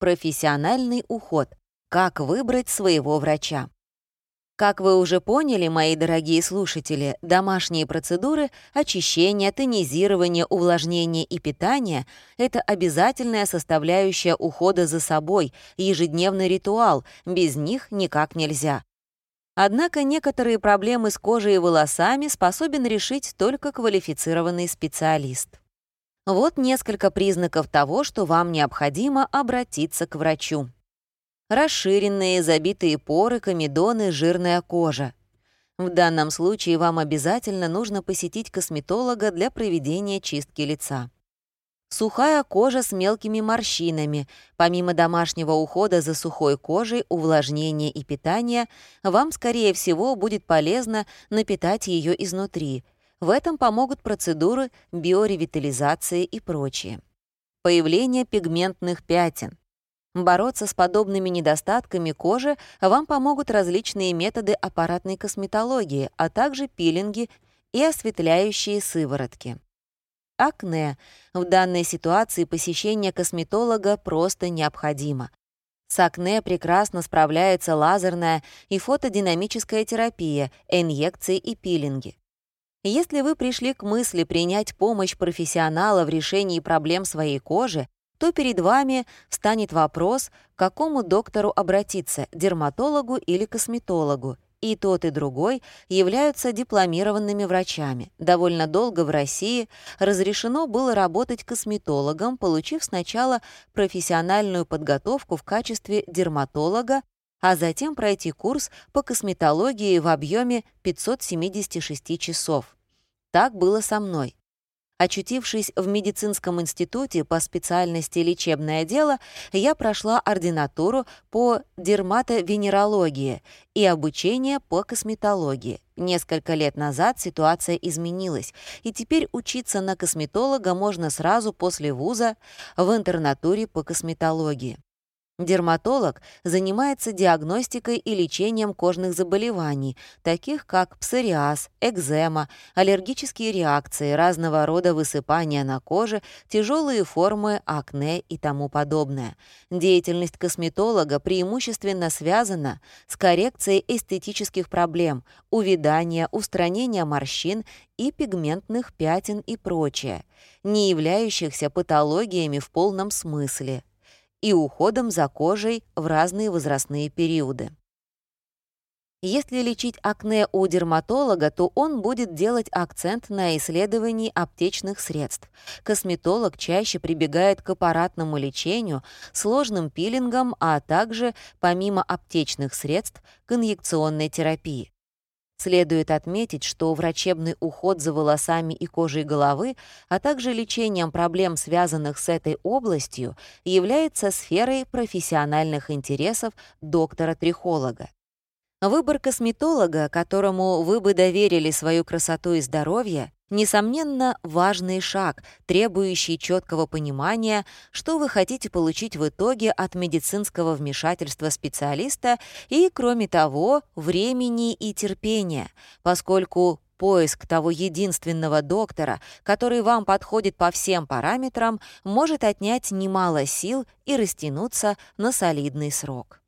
Профессиональный уход. Как выбрать своего врача. Как вы уже поняли, мои дорогие слушатели, домашние процедуры очищения, тонизирования, увлажнения и питания — это обязательная составляющая ухода за собой, ежедневный ритуал, без них никак нельзя. Однако некоторые проблемы с кожей и волосами способен решить только квалифицированный специалист. Вот несколько признаков того, что вам необходимо обратиться к врачу расширенные забитые поры, комедоны, жирная кожа. В данном случае вам обязательно нужно посетить косметолога для проведения чистки лица. Сухая кожа с мелкими морщинами. Помимо домашнего ухода за сухой кожей, увлажнения и питания, вам, скорее всего, будет полезно напитать ее изнутри. В этом помогут процедуры биоревитализации и прочее. Появление пигментных пятен. Бороться с подобными недостатками кожи вам помогут различные методы аппаратной косметологии, а также пилинги и осветляющие сыворотки. Акне. В данной ситуации посещение косметолога просто необходимо. С акне прекрасно справляется лазерная и фотодинамическая терапия, инъекции и пилинги. Если вы пришли к мысли принять помощь профессионала в решении проблем своей кожи, то перед вами встанет вопрос, к какому доктору обратиться, дерматологу или косметологу. И тот, и другой являются дипломированными врачами. Довольно долго в России разрешено было работать косметологом, получив сначала профессиональную подготовку в качестве дерматолога, а затем пройти курс по косметологии в объеме 576 часов. Так было со мной. Очутившись в медицинском институте по специальности лечебное дело, я прошла ординатуру по дерматовенерологии и обучение по косметологии. Несколько лет назад ситуация изменилась, и теперь учиться на косметолога можно сразу после вуза в интернатуре по косметологии. Дерматолог занимается диагностикой и лечением кожных заболеваний, таких как псориаз, экзема, аллергические реакции, разного рода высыпания на коже, тяжелые формы акне и тому подобное. Деятельность косметолога преимущественно связана с коррекцией эстетических проблем, увядания, устранения морщин и пигментных пятен и прочее, не являющихся патологиями в полном смысле – и уходом за кожей в разные возрастные периоды. Если лечить акне у дерматолога, то он будет делать акцент на исследовании аптечных средств. Косметолог чаще прибегает к аппаратному лечению, сложным пилингам, а также, помимо аптечных средств, к инъекционной терапии. Следует отметить, что врачебный уход за волосами и кожей головы, а также лечением проблем, связанных с этой областью, является сферой профессиональных интересов доктора-трихолога. Выбор косметолога, которому вы бы доверили свою красоту и здоровье, несомненно, важный шаг, требующий четкого понимания, что вы хотите получить в итоге от медицинского вмешательства специалиста и, кроме того, времени и терпения, поскольку поиск того единственного доктора, который вам подходит по всем параметрам, может отнять немало сил и растянуться на солидный срок.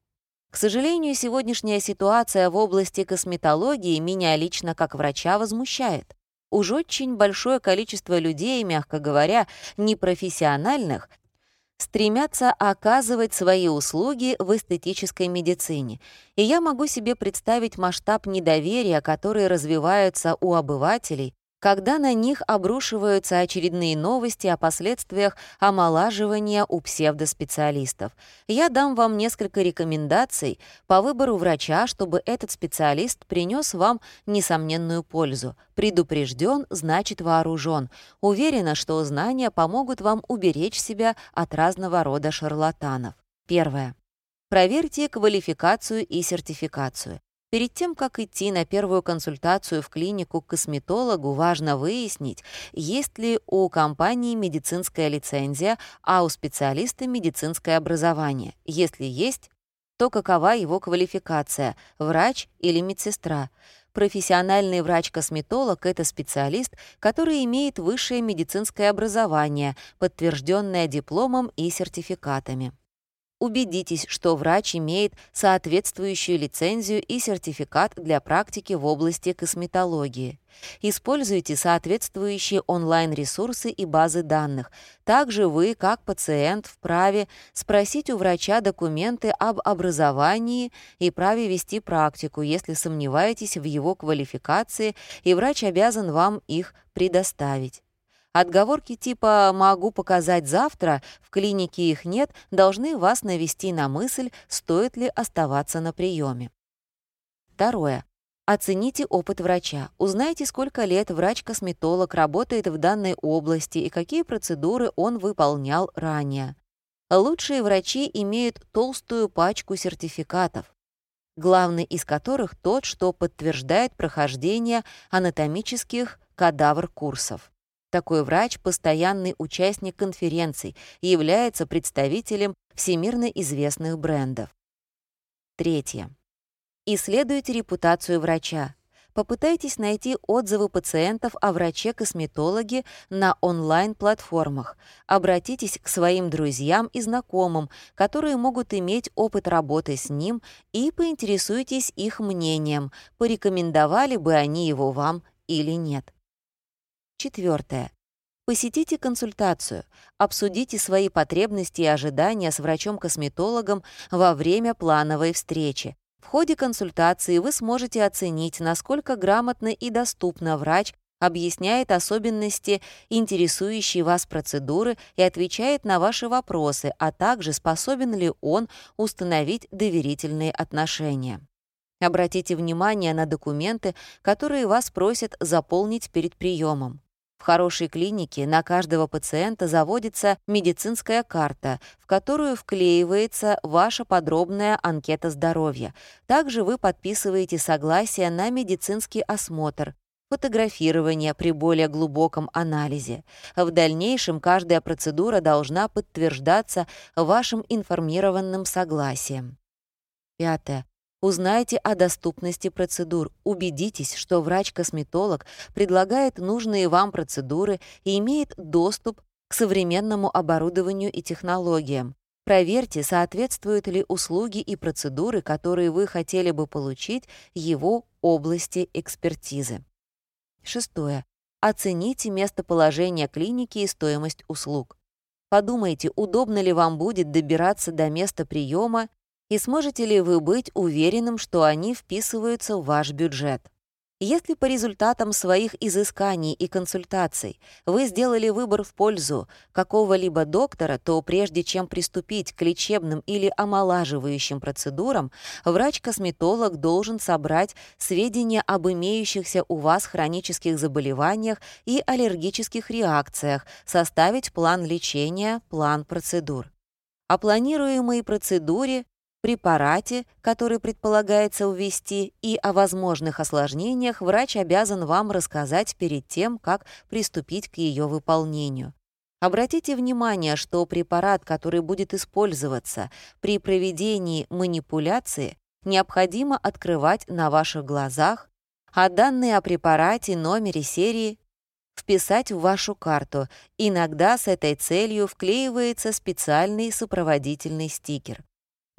К сожалению, сегодняшняя ситуация в области косметологии меня лично как врача возмущает. Уж очень большое количество людей, мягко говоря, непрофессиональных, стремятся оказывать свои услуги в эстетической медицине. И я могу себе представить масштаб недоверия, который развивается у обывателей, когда на них обрушиваются очередные новости о последствиях омолаживания у псевдоспециалистов. Я дам вам несколько рекомендаций по выбору врача, чтобы этот специалист принес вам несомненную пользу. Предупрежден, значит вооружен. Уверена, что знания помогут вам уберечь себя от разного рода шарлатанов. Первое. Проверьте квалификацию и сертификацию. Перед тем, как идти на первую консультацию в клинику к косметологу, важно выяснить, есть ли у компании медицинская лицензия, а у специалиста медицинское образование. Если есть, то какова его квалификация – врач или медсестра? Профессиональный врач-косметолог — это специалист, который имеет высшее медицинское образование, подтвержденное дипломом и сертификатами. Убедитесь, что врач имеет соответствующую лицензию и сертификат для практики в области косметологии. Используйте соответствующие онлайн-ресурсы и базы данных. Также вы, как пациент, вправе спросить у врача документы об образовании и праве вести практику, если сомневаетесь в его квалификации, и врач обязан вам их предоставить. Отговорки типа «могу показать завтра», в клинике их нет, должны вас навести на мысль, стоит ли оставаться на приеме. Второе. Оцените опыт врача. Узнайте, сколько лет врач-косметолог работает в данной области и какие процедуры он выполнял ранее. Лучшие врачи имеют толстую пачку сертификатов, главный из которых тот, что подтверждает прохождение анатомических кадавр-курсов. Такой врач — постоянный участник конференций и является представителем всемирно известных брендов. Третье. Исследуйте репутацию врача. Попытайтесь найти отзывы пациентов о враче-косметологе на онлайн-платформах. Обратитесь к своим друзьям и знакомым, которые могут иметь опыт работы с ним, и поинтересуйтесь их мнением, порекомендовали бы они его вам или нет. Четвертое. Посетите консультацию, обсудите свои потребности и ожидания с врачом-косметологом во время плановой встречи. В ходе консультации вы сможете оценить, насколько грамотно и доступно врач объясняет особенности интересующей вас процедуры и отвечает на ваши вопросы, а также способен ли он установить доверительные отношения. Обратите внимание на документы, которые вас просят заполнить перед приемом. В хорошей клинике на каждого пациента заводится медицинская карта, в которую вклеивается ваша подробная анкета здоровья. Также вы подписываете согласие на медицинский осмотр, фотографирование при более глубоком анализе. В дальнейшем каждая процедура должна подтверждаться вашим информированным согласием. Пятое. Узнайте о доступности процедур, убедитесь, что врач-косметолог предлагает нужные вам процедуры и имеет доступ к современному оборудованию и технологиям. Проверьте, соответствуют ли услуги и процедуры, которые вы хотели бы получить, его области экспертизы. Шестое. Оцените местоположение клиники и стоимость услуг. Подумайте, удобно ли вам будет добираться до места приема и сможете ли вы быть уверенным, что они вписываются в ваш бюджет. Если по результатам своих изысканий и консультаций вы сделали выбор в пользу какого-либо доктора, то прежде чем приступить к лечебным или омолаживающим процедурам, врач-косметолог должен собрать сведения об имеющихся у вас хронических заболеваниях и аллергических реакциях, составить план лечения, план процедур. О планируемой процедуре препарате, который предполагается ввести, и о возможных осложнениях врач обязан вам рассказать перед тем, как приступить к ее выполнению. Обратите внимание, что препарат, который будет использоваться при проведении манипуляции, необходимо открывать на ваших глазах, а данные о препарате, номере серии вписать в вашу карту. Иногда с этой целью вклеивается специальный сопроводительный стикер.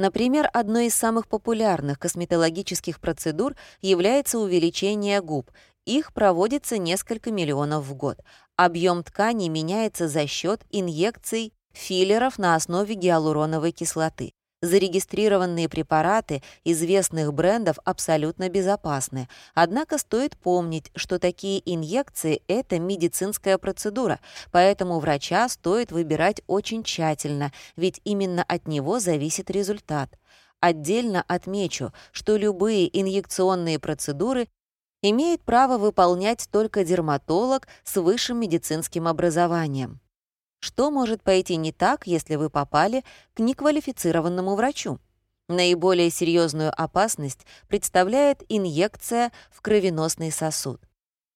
Например, одной из самых популярных косметологических процедур является увеличение губ. Их проводится несколько миллионов в год. Объем ткани меняется за счет инъекций филлеров на основе гиалуроновой кислоты. Зарегистрированные препараты известных брендов абсолютно безопасны. Однако стоит помнить, что такие инъекции — это медицинская процедура, поэтому врача стоит выбирать очень тщательно, ведь именно от него зависит результат. Отдельно отмечу, что любые инъекционные процедуры имеет право выполнять только дерматолог с высшим медицинским образованием. Что может пойти не так, если вы попали к неквалифицированному врачу? Наиболее серьезную опасность представляет инъекция в кровеносный сосуд.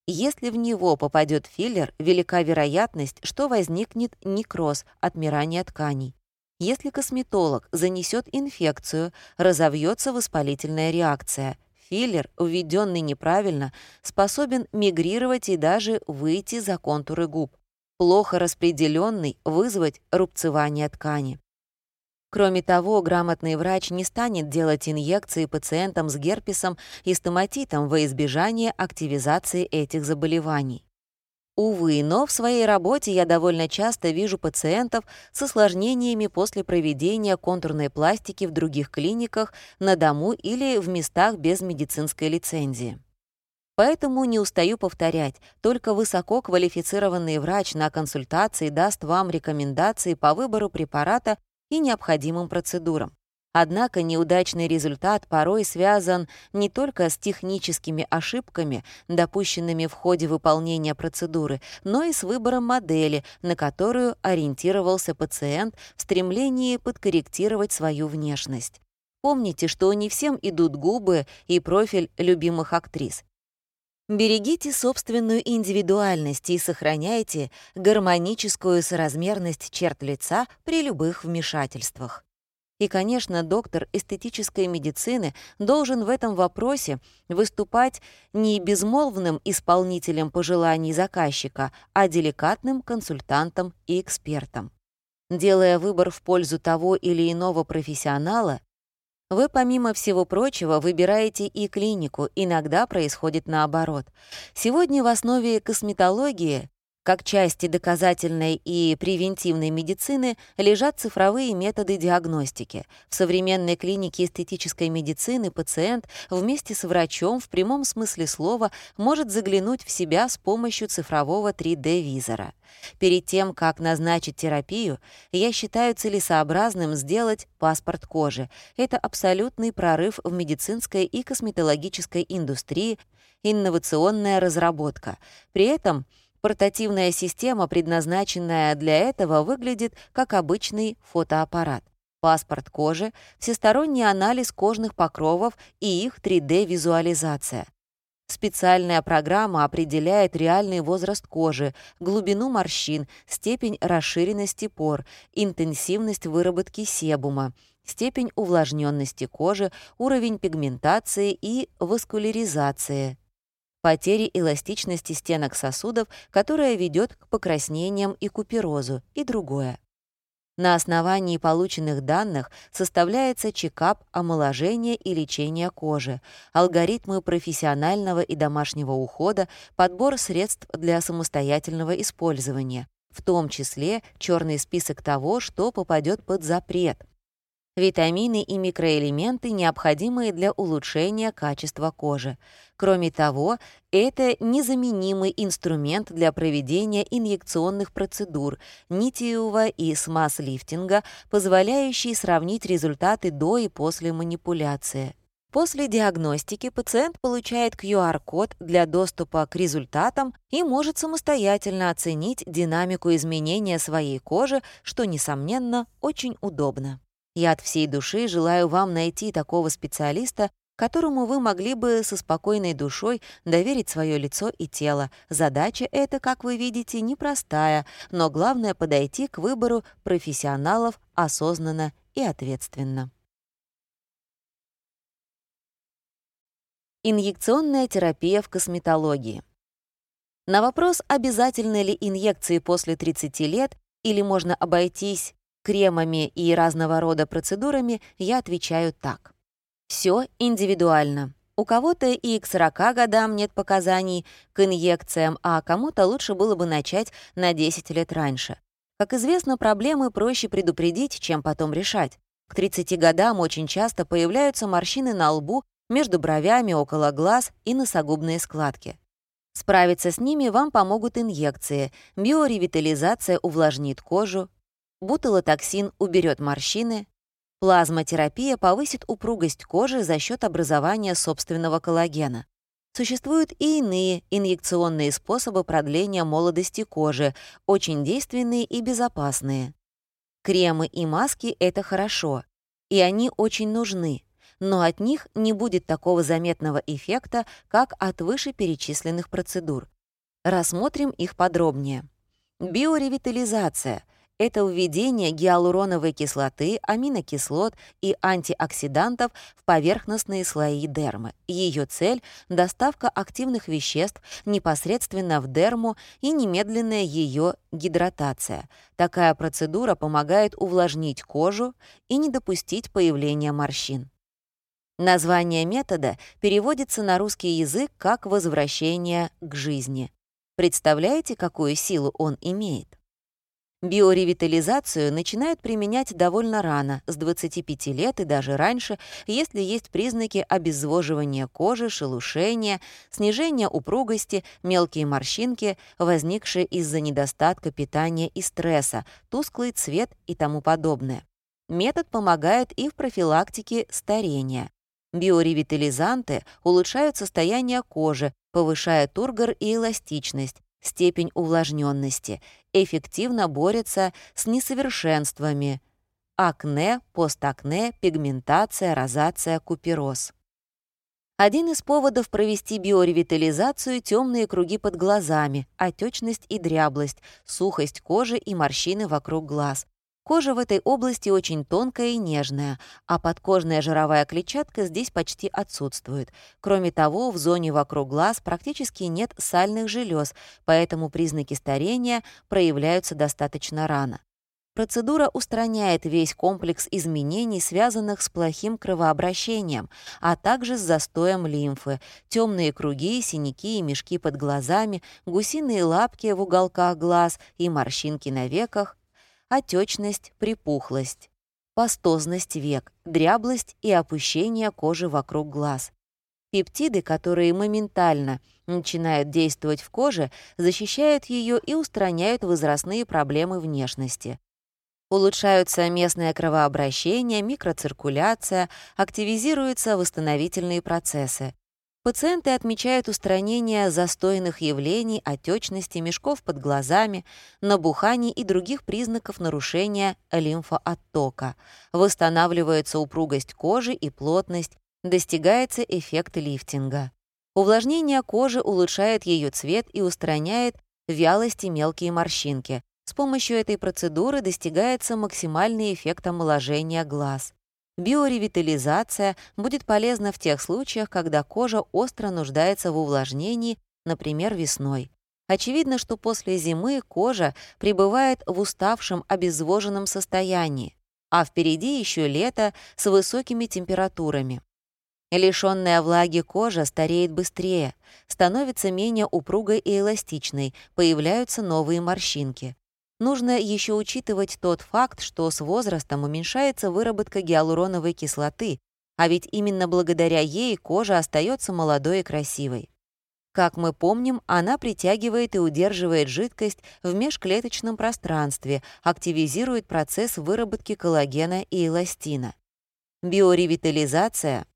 Если в него попадет филлер, велика вероятность, что возникнет некроз, отмирание тканей. Если косметолог занесет инфекцию, разовьется воспалительная реакция. Филлер, введенный неправильно, способен мигрировать и даже выйти за контуры губ плохо распределенный вызвать рубцевание ткани. Кроме того, грамотный врач не станет делать инъекции пациентам с герпесом и стоматитом во избежание активизации этих заболеваний. Увы, но в своей работе я довольно часто вижу пациентов с осложнениями после проведения контурной пластики в других клиниках, на дому или в местах без медицинской лицензии. Поэтому не устаю повторять, только высококвалифицированный врач на консультации даст вам рекомендации по выбору препарата и необходимым процедурам. Однако неудачный результат порой связан не только с техническими ошибками, допущенными в ходе выполнения процедуры, но и с выбором модели, на которую ориентировался пациент в стремлении подкорректировать свою внешность. Помните, что не всем идут губы и профиль любимых актрис. Берегите собственную индивидуальность и сохраняйте гармоническую соразмерность черт лица при любых вмешательствах. И, конечно, доктор эстетической медицины должен в этом вопросе выступать не безмолвным исполнителем пожеланий заказчика, а деликатным консультантом и экспертом. Делая выбор в пользу того или иного профессионала, вы, помимо всего прочего, выбираете и клинику, иногда происходит наоборот. Сегодня в основе косметологии как части доказательной и превентивной медицины лежат цифровые методы диагностики. В современной клинике эстетической медицины пациент вместе с врачом в прямом смысле слова может заглянуть в себя с помощью цифрового 3D-визора. Перед тем, как назначить терапию, я считаю целесообразным сделать паспорт кожи. Это абсолютный прорыв в медицинской и косметологической индустрии, инновационная разработка. При этом Портативная система, предназначенная для этого, выглядит как обычный фотоаппарат. Паспорт кожи, всесторонний анализ кожных покровов и их 3D-визуализация. Специальная программа определяет реальный возраст кожи, глубину морщин, степень расширенности пор, интенсивность выработки себума, степень увлажненности кожи, уровень пигментации и васкуляризации потери эластичности стенок сосудов, которая ведет к покраснениям и куперозу, и другое. На основании полученных данных составляется чекап омоложения и лечения кожи, алгоритмы профессионального и домашнего ухода, подбор средств для самостоятельного использования, в том числе черный список того, что попадет под запрет, витамины и микроэлементы, необходимые для улучшения качества кожи. Кроме того, это незаменимый инструмент для проведения инъекционных процедур, нитиевого и смаз-лифтинга, позволяющий сравнить результаты до и после манипуляции. После диагностики пациент получает QR-код для доступа к результатам и может самостоятельно оценить динамику изменения своей кожи, что, несомненно, очень удобно. Я от всей души желаю вам найти такого специалиста, которому вы могли бы со спокойной душой доверить свое лицо и тело. Задача эта, как вы видите, непростая, но главное — подойти к выбору профессионалов осознанно и ответственно. Инъекционная терапия в косметологии. На вопрос, обязательны ли инъекции после 30 лет или можно обойтись кремами и разного рода процедурами, я отвечаю так. Все индивидуально. У кого-то и к 40 годам нет показаний к инъекциям, а кому-то лучше было бы начать на 10 лет раньше. Как известно, проблемы проще предупредить, чем потом решать. К 30 годам очень часто появляются морщины на лбу, между бровями, около глаз и носогубные складки. Справиться с ними вам помогут инъекции. Биоревитализация увлажнит кожу, Бутылотоксин уберет морщины. Плазмотерапия повысит упругость кожи за счет образования собственного коллагена. Существуют и иные инъекционные способы продления молодости кожи, очень действенные и безопасные. Кремы и маски — это хорошо, и они очень нужны, но от них не будет такого заметного эффекта, как от вышеперечисленных процедур. Рассмотрим их подробнее. Биоревитализация — это введение гиалуроновой кислоты, аминокислот и антиоксидантов в поверхностные слои дермы. Ее цель — доставка активных веществ непосредственно в дерму и немедленная ее гидратация. Такая процедура помогает увлажнить кожу и не допустить появления морщин. Название метода переводится на русский язык как «возвращение к жизни». Представляете, какую силу он имеет? Биоревитализацию начинают применять довольно рано, с 25 лет и даже раньше, если есть признаки обезвоживания кожи, шелушения, снижения упругости, мелкие морщинки, возникшие из-за недостатка питания и стресса, тусклый цвет и тому подобное. Метод помогает и в профилактике старения. Биоревитализанты улучшают состояние кожи, повышая тургор и эластичность, степень увлажненности, эффективно борется с несовершенствами акне, постакне, пигментация, розация, купероз. Один из поводов провести биоревитализацию — темные круги под глазами, отечность и дряблость, сухость кожи и морщины вокруг глаз. Кожа в этой области очень тонкая и нежная, а подкожная жировая клетчатка здесь почти отсутствует. Кроме того, в зоне вокруг глаз практически нет сальных желез, поэтому признаки старения проявляются достаточно рано. Процедура устраняет весь комплекс изменений, связанных с плохим кровообращением, а также с застоем лимфы, темные круги, синяки и мешки под глазами, гусиные лапки в уголках глаз и морщинки на веках, отечность, припухлость, пастозность век, дряблость и опущение кожи вокруг глаз. Пептиды, которые моментально начинают действовать в коже, защищают ее и устраняют возрастные проблемы внешности. Улучшаются местное кровообращение, микроциркуляция, активизируются восстановительные процессы. Пациенты отмечают устранение застойных явлений, отечности, мешков под глазами, набуханий и других признаков нарушения лимфооттока. Восстанавливается упругость кожи и плотность, достигается эффект лифтинга. Увлажнение кожи улучшает ее цвет и устраняет вялость и мелкие морщинки. С помощью этой процедуры достигается максимальный эффект омоложения глаз. Биоревитализация будет полезна в тех случаях, когда кожа остро нуждается в увлажнении, например, весной. Очевидно, что после зимы кожа пребывает в уставшем, обезвоженном состоянии, а впереди еще лето с высокими температурами. Лишённая влаги кожа стареет быстрее, становится менее упругой и эластичной, появляются новые морщинки. Нужно еще учитывать тот факт, что с возрастом уменьшается выработка гиалуроновой кислоты, а ведь именно благодаря ей кожа остается молодой и красивой. Как мы помним, она притягивает и удерживает жидкость в межклеточном пространстве, активизирует процесс выработки коллагена и эластина. Биоревитализация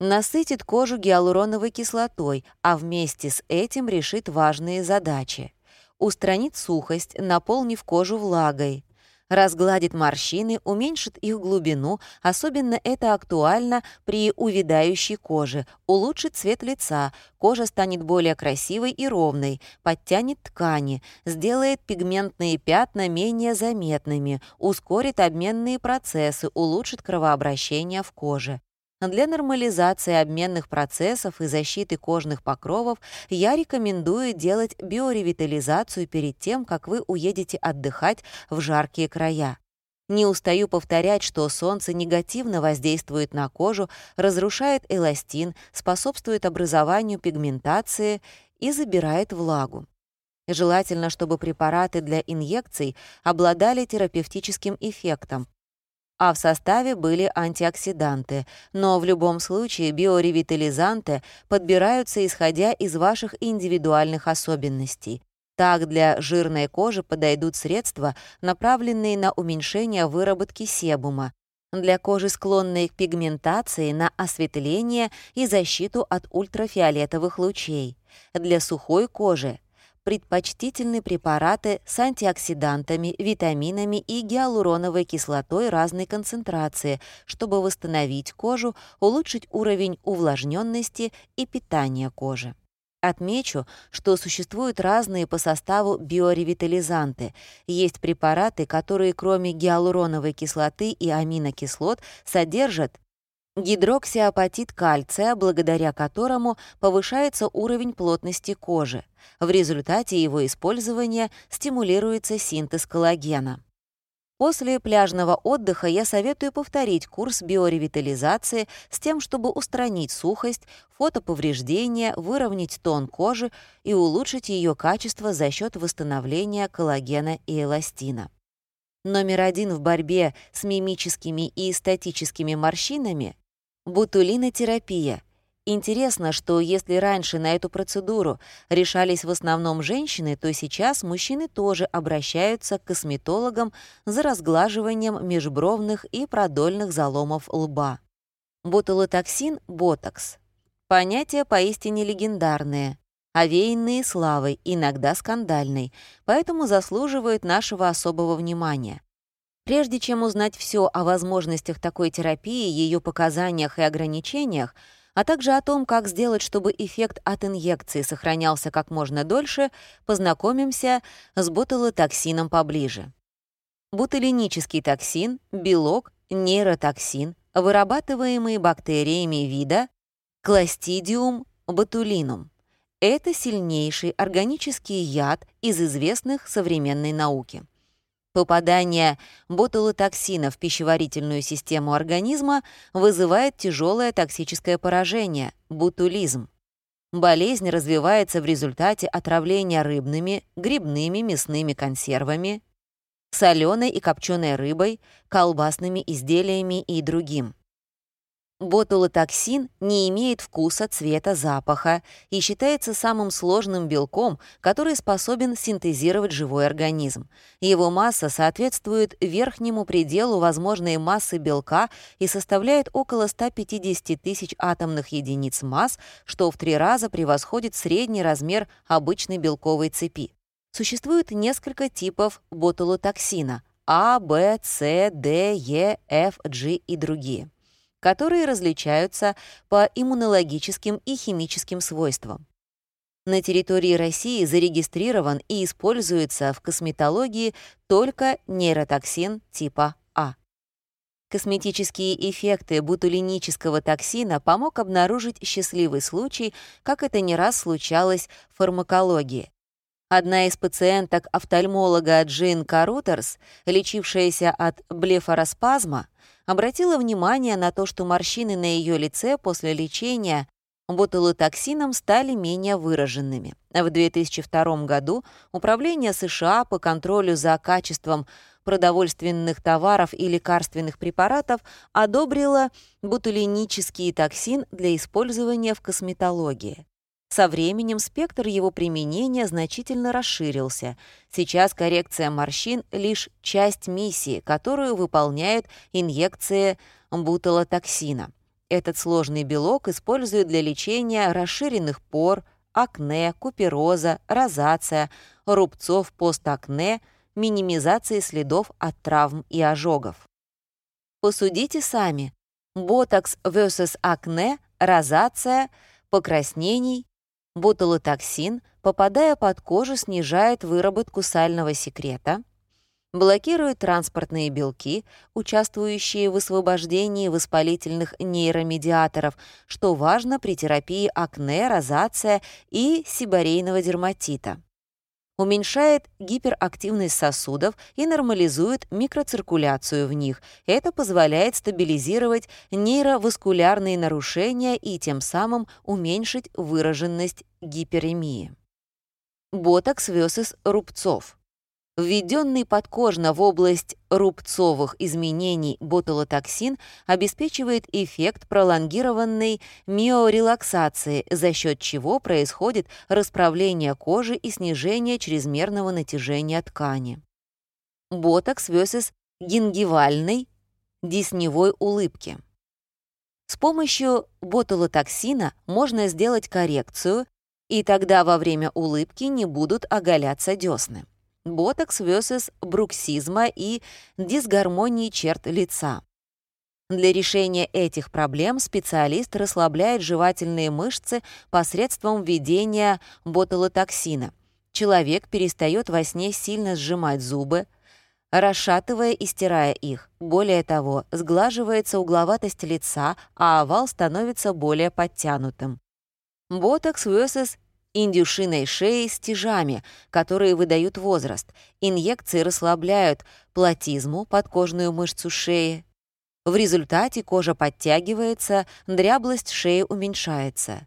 насытит кожу гиалуроновой кислотой, а вместе с этим решит важные задачи устранит сухость, наполнив кожу влагой, разгладит морщины, уменьшит их глубину, особенно это актуально при увядающей коже, улучшит цвет лица, кожа станет более красивой и ровной, подтянет ткани, сделает пигментные пятна менее заметными, ускорит обменные процессы, улучшит кровообращение в коже. Для нормализации обменных процессов и защиты кожных покровов я рекомендую делать биоревитализацию перед тем, как вы уедете отдыхать в жаркие края. Не устаю повторять, что солнце негативно воздействует на кожу, разрушает эластин, способствует образованию пигментации и забирает влагу. Желательно, чтобы препараты для инъекций обладали терапевтическим эффектом, а в составе были антиоксиданты, но в любом случае биоревитализанты подбираются исходя из ваших индивидуальных особенностей. Так для жирной кожи подойдут средства, направленные на уменьшение выработки себума, для кожи, склонной к пигментации, на осветление и защиту от ультрафиолетовых лучей. Для сухой кожи предпочтительны препараты с антиоксидантами, витаминами и гиалуроновой кислотой разной концентрации, чтобы восстановить кожу, улучшить уровень увлажненности и питания кожи. Отмечу, что существуют разные по составу биоревитализанты. Есть препараты, которые кроме гиалуроновой кислоты и аминокислот содержат гидроксиапатит кальция, благодаря которому повышается уровень плотности кожи. В результате его использования стимулируется синтез коллагена. После пляжного отдыха я советую повторить курс биоревитализации с тем, чтобы устранить сухость, фотоповреждения, выровнять тон кожи и улучшить ее качество за счет восстановления коллагена и эластина. Номер один в борьбе с мимическими и эстетическими морщинами — бутулинотерапия — Интересно, что если раньше на эту процедуру решались в основном женщины, то сейчас мужчины тоже обращаются к косметологам за разглаживанием межбровных и продольных заломов лба. Ботулотоксин — ботокс. Понятие поистине легендарное, овеянные славой, иногда скандальной, поэтому заслуживают нашего особого внимания. Прежде чем узнать все о возможностях такой терапии, ее показаниях и ограничениях, а также о том, как сделать, чтобы эффект от инъекции сохранялся как можно дольше, познакомимся с ботулотоксином поближе. Бутулинический токсин — белок, нейротоксин, вырабатываемый бактериями вида Clostridium botulinum. Это сильнейший органический яд из известных современной науки. Попадание ботулотоксина в пищеварительную систему организма вызывает тяжелое токсическое поражение – ботулизм. Болезнь развивается в результате отравления рыбными, грибными, мясными консервами, соленой и копченой рыбой, колбасными изделиями и другим. Ботулотоксин не имеет вкуса, цвета, запаха и считается самым сложным белком, который способен синтезировать живой организм. Его масса соответствует верхнему пределу возможной массы белка и составляет около 150 тысяч атомных единиц масс, что в три раза превосходит средний размер обычной белковой цепи. Существует несколько типов ботулотоксина – А, Б, С, Д, Е, Ф, G и другие которые различаются по иммунологическим и химическим свойствам. На территории России зарегистрирован и используется в косметологии только нейротоксин типа А. Косметические эффекты бутулинического токсина помог обнаружить счастливый случай, как это не раз случалось в фармакологии. Одна из пациенток офтальмолога Джин Карутерс, лечившаяся от блефароспазма, обратила внимание на то, что морщины на ее лице после лечения ботулотоксином стали менее выраженными. В 2002 году Управление США по контролю за качеством продовольственных товаров и лекарственных препаратов одобрило ботулинический токсин для использования в косметологии. Со временем спектр его применения значительно расширился. Сейчас коррекция морщин — лишь часть миссии, которую выполняет инъекция бутылотоксина. Этот сложный белок используют для лечения расширенных пор, акне, купероза, розация, рубцов постакне, минимизации следов от травм и ожогов. Посудите сами. Ботокс vs акне, розация, покраснений, Ботулотоксин, попадая под кожу, снижает выработку сального секрета, блокирует транспортные белки, участвующие в высвобождении воспалительных нейромедиаторов, что важно при терапии акне, розация и сибарейного дерматита уменьшает гиперактивность сосудов и нормализует микроциркуляцию в них. Это позволяет стабилизировать нейроваскулярные нарушения и тем самым уменьшить выраженность гиперемии. Ботокс vs. рубцов. Введенный подкожно в область рубцовых изменений ботулотоксин обеспечивает эффект пролонгированной миорелаксации, за счет чего происходит расправление кожи и снижение чрезмерного натяжения ткани. Ботокс vs. гингивальной десневой улыбки. С помощью ботулотоксина можно сделать коррекцию, и тогда во время улыбки не будут оголяться десны ботокс vs. бруксизма и дисгармонии черт лица. Для решения этих проблем специалист расслабляет жевательные мышцы посредством введения ботулотоксина. Человек перестает во сне сильно сжимать зубы, расшатывая и стирая их. Более того, сглаживается угловатость лица, а овал становится более подтянутым. Ботокс vs индюшиной шеи с тяжами, которые выдают возраст. Инъекции расслабляют платизму, подкожную мышцу шеи. В результате кожа подтягивается, дряблость шеи уменьшается.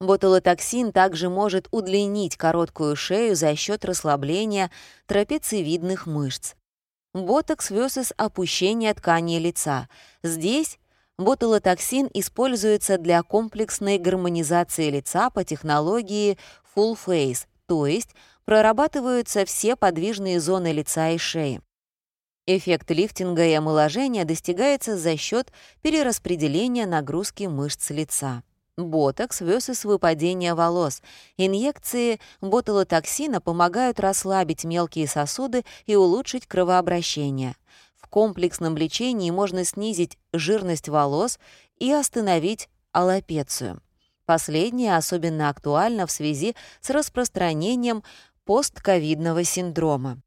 Ботулотоксин также может удлинить короткую шею за счет расслабления трапециевидных мышц. Ботокс vs опущение ткани лица. Здесь ботулотоксин используется для комплексной гармонизации лица по технологии Full Face, то есть прорабатываются все подвижные зоны лица и шеи. Эффект лифтинга и омоложения достигается за счет перераспределения нагрузки мышц лица. Ботокс vs выпадение волос. Инъекции ботулотоксина помогают расслабить мелкие сосуды и улучшить кровообращение. Комплексном лечении можно снизить жирность волос и остановить аллопецию. Последнее особенно актуально в связи с распространением постковидного синдрома.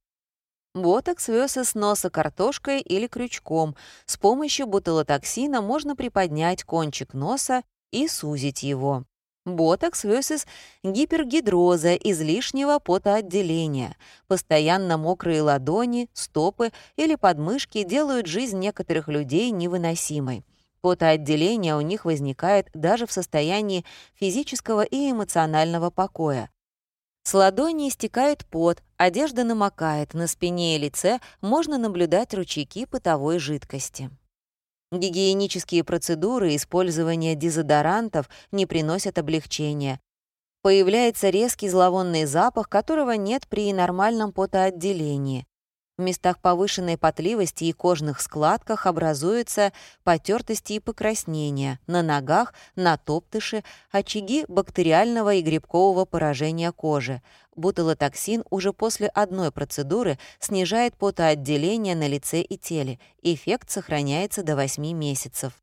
Ботокс vs носа картошкой или крючком. С помощью бутылотоксина можно приподнять кончик носа и сузить его. Ботокс vs гипергидроза излишнего потоотделения. Постоянно мокрые ладони, стопы или подмышки делают жизнь некоторых людей невыносимой. Потоотделение у них возникает даже в состоянии физического и эмоционального покоя. С ладони истекает пот, одежда намокает, на спине и лице можно наблюдать ручейки потовой жидкости. Гигиенические процедуры использования дезодорантов не приносят облегчения. Появляется резкий зловонный запах, которого нет при нормальном потоотделении. В местах повышенной потливости и кожных складках образуются потертости и покраснения, на ногах, на топтыше, очаги бактериального и грибкового поражения кожи. Бутылотоксин уже после одной процедуры снижает потоотделение на лице и теле. Эффект сохраняется до 8 месяцев.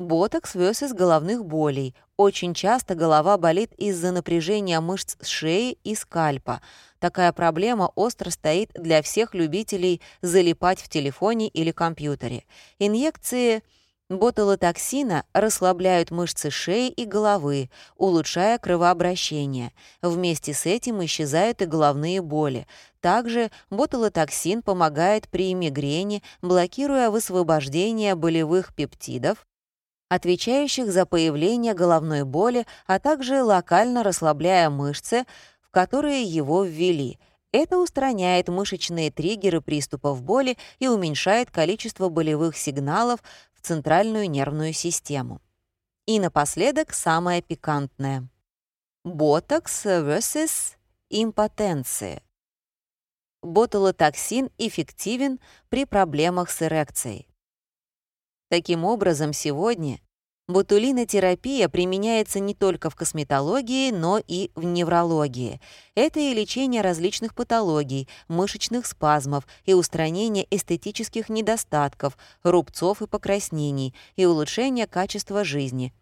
Ботокс vs головных болей. Очень часто голова болит из-за напряжения мышц шеи и скальпа. Такая проблема остро стоит для всех любителей залипать в телефоне или компьютере. Инъекции ботулотоксина расслабляют мышцы шеи и головы, улучшая кровообращение. Вместе с этим исчезают и головные боли. Также ботулотоксин помогает при мигрени, блокируя высвобождение болевых пептидов, отвечающих за появление головной боли, а также локально расслабляя мышцы, которые его ввели. Это устраняет мышечные триггеры приступов боли и уменьшает количество болевых сигналов в центральную нервную систему. И напоследок самое пикантное. Ботокс versus импотенция. Ботулотоксин эффективен при проблемах с эрекцией. Таким образом, сегодня ботулинотерапия применяется не только в косметологии, но и в неврологии. Это и лечение различных патологий, мышечных спазмов и устранение эстетических недостатков, рубцов и покраснений, и улучшение качества жизни,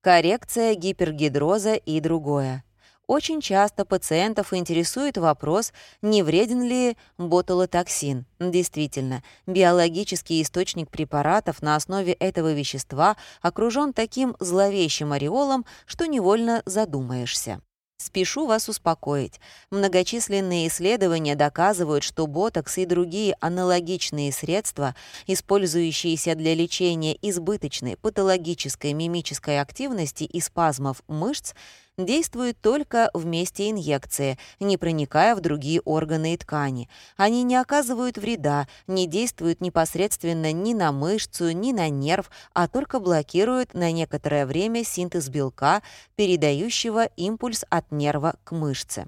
коррекция гипергидроза и другое. Очень часто пациентов интересует вопрос, не вреден ли ботулотоксин. Действительно, биологический источник препаратов на основе этого вещества окружен таким зловещим ореолом, что невольно задумаешься. Спешу вас успокоить. Многочисленные исследования доказывают, что ботокс и другие аналогичные средства, использующиеся для лечения избыточной патологической мимической активности и спазмов мышц, действуют только в месте инъекции, не проникая в другие органы и ткани. Они не оказывают вреда, не действуют непосредственно ни на мышцу, ни на нерв, а только блокируют на некоторое время синтез белка, передающего импульс от нерва к мышце.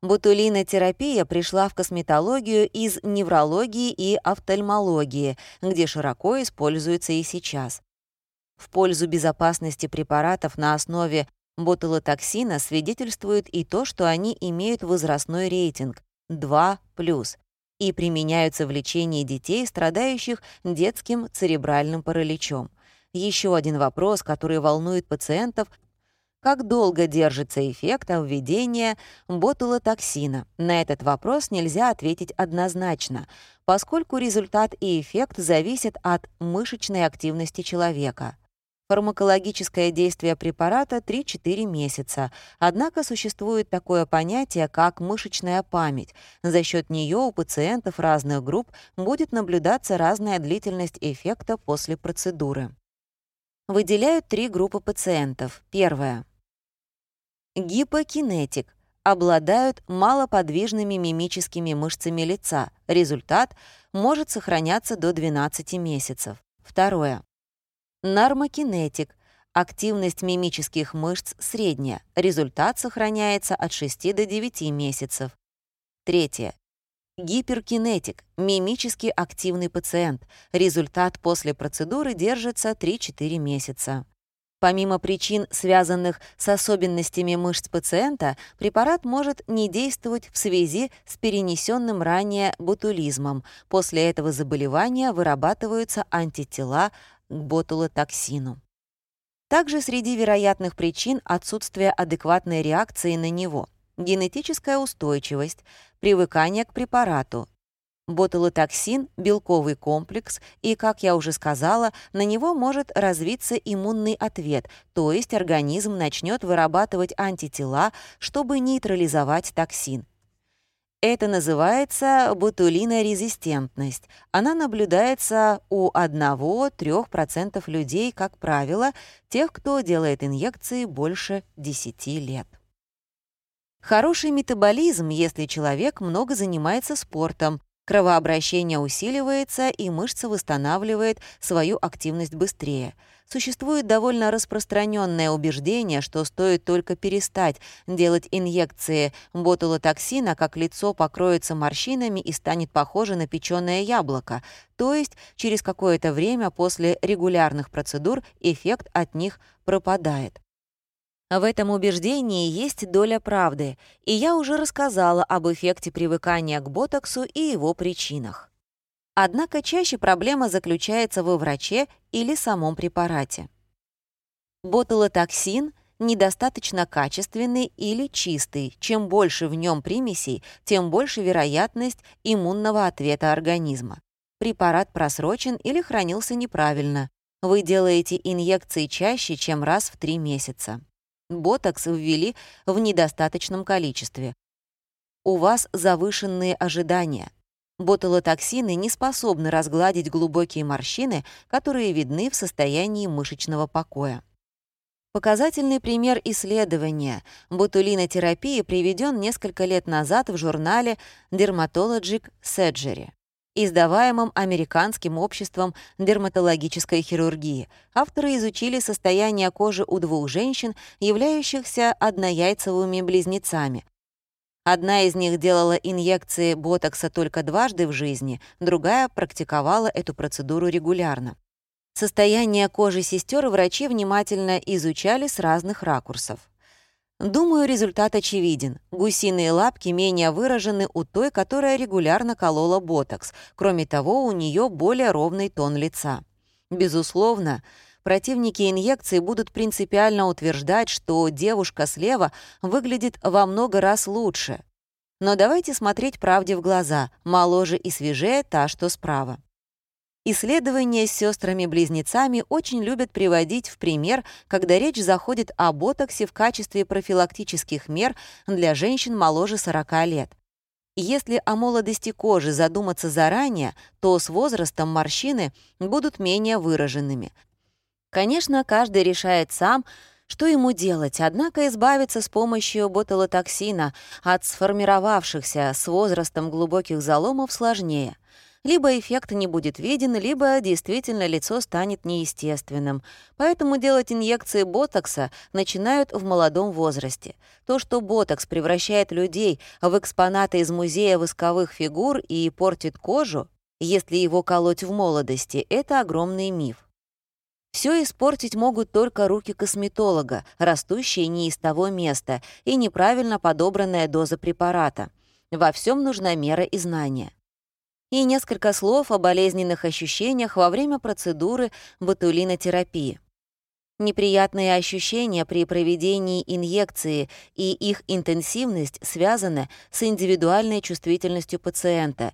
Ботулинотерапия пришла в косметологию из неврологии и офтальмологии, где широко используется и сейчас. В пользу безопасности препаратов на основе ботулотоксина свидетельствует и то, что они имеют возрастной рейтинг 2+. и применяются в лечении детей, страдающих детским церебральным параличом. Еще один вопрос, который волнует пациентов — как долго держится эффект введения ботулотоксина? На этот вопрос нельзя ответить однозначно, поскольку результат и эффект зависят от мышечной активности человека. Фармакологическое действие препарата 3-4 месяца. Однако существует такое понятие, как мышечная память. За счет нее у пациентов разных групп будет наблюдаться разная длительность эффекта после процедуры. Выделяют три группы пациентов. Первая. Гипокинетик. Обладают малоподвижными мимическими мышцами лица. Результат может сохраняться до 12 месяцев. Второе. Нормокинетик. Активность мимических мышц средняя. Результат сохраняется от 6 до 9 месяцев. Третье. Гиперкинетик — мимически активный пациент. Результат после процедуры держится 3-4 месяца. Помимо причин, связанных с особенностями мышц пациента, препарат может не действовать в связи с перенесенным ранее ботулизмом. После этого заболевания вырабатываются антитела к ботулотоксину. Также среди вероятных причин отсутствие адекватной реакции на него — генетическая устойчивость, привыкание к препарату, ботулотоксин — белковый комплекс, и, как я уже сказала, на него может развиться иммунный ответ, то есть организм начнет вырабатывать антитела, чтобы нейтрализовать токсин. Это называется ботулинорезистентность. Она наблюдается у 1-3% людей, как правило, тех, кто делает инъекции больше 10 лет. Хороший метаболизм, если человек много занимается спортом, кровообращение усиливается и мышца восстанавливает свою активность быстрее. Существует довольно распространенное убеждение, что стоит только перестать делать инъекции ботулотоксина, как лицо покроется морщинами и станет похоже на печёное яблоко, то есть через какое-то время после регулярных процедур эффект от них пропадает. В этом убеждении есть доля правды, и я уже рассказала об эффекте привыкания к ботоксу и его причинах. Однако чаще проблема заключается во враче или самом препарате. Ботулотоксин недостаточно качественный или чистый. Чем больше в нем примесей, тем больше вероятность иммунного ответа организма. Препарат просрочен или хранился неправильно. Вы делаете инъекции чаще, чем раз в 3 месяца. Ботокс ввели в недостаточном количестве. У вас завышенные ожидания. Ботулотоксины не способны разгладить глубокие морщины, которые видны в состоянии мышечного покоя. Показательный пример исследования ботулинотерапии приведен несколько лет назад в журнале Dermatologic Surgery издаваемом Американским обществом дерматологической хирургии. Авторы изучили состояние кожи у двух женщин, являющихся однояйцевыми близнецами. Одна из них делала инъекции ботокса только дважды в жизни, другая практиковала эту процедуру регулярно. Состояние кожи сестер врачи внимательно изучали с разных ракурсов. Думаю, результат очевиден. Гусиные лапки менее выражены у той, которая регулярно колола ботокс. Кроме того, у нее более ровный тон лица. Безусловно, противники инъекции будут принципиально утверждать, что девушка слева выглядит во много раз лучше. Но давайте смотреть правде в глаза, моложе и свежее та, что справа. Исследования с сестрами-близнецами очень любят приводить в пример, когда речь заходит о ботоксе в качестве профилактических мер для женщин моложе 40 лет. Если о молодости кожи задуматься заранее, то с возрастом морщины будут менее выраженными. Конечно, каждый решает сам, что ему делать, однако избавиться с помощью ботулотоксина от сформировавшихся с возрастом глубоких заломов сложнее — либо эффект не будет виден, либо действительно лицо станет неестественным. Поэтому делать инъекции ботокса начинают в молодом возрасте. То, что ботокс превращает людей в экспонаты из музея восковых фигур и портит кожу, если его колоть в молодости, это огромный миф. Все испортить могут только руки косметолога, растущие не из того места, и неправильно подобранная доза препарата. Во всем нужна мера и знание. И несколько слов о болезненных ощущениях во время процедуры ботулинотерапии. Неприятные ощущения при проведении инъекции и их интенсивность связаны с индивидуальной чувствительностью пациента,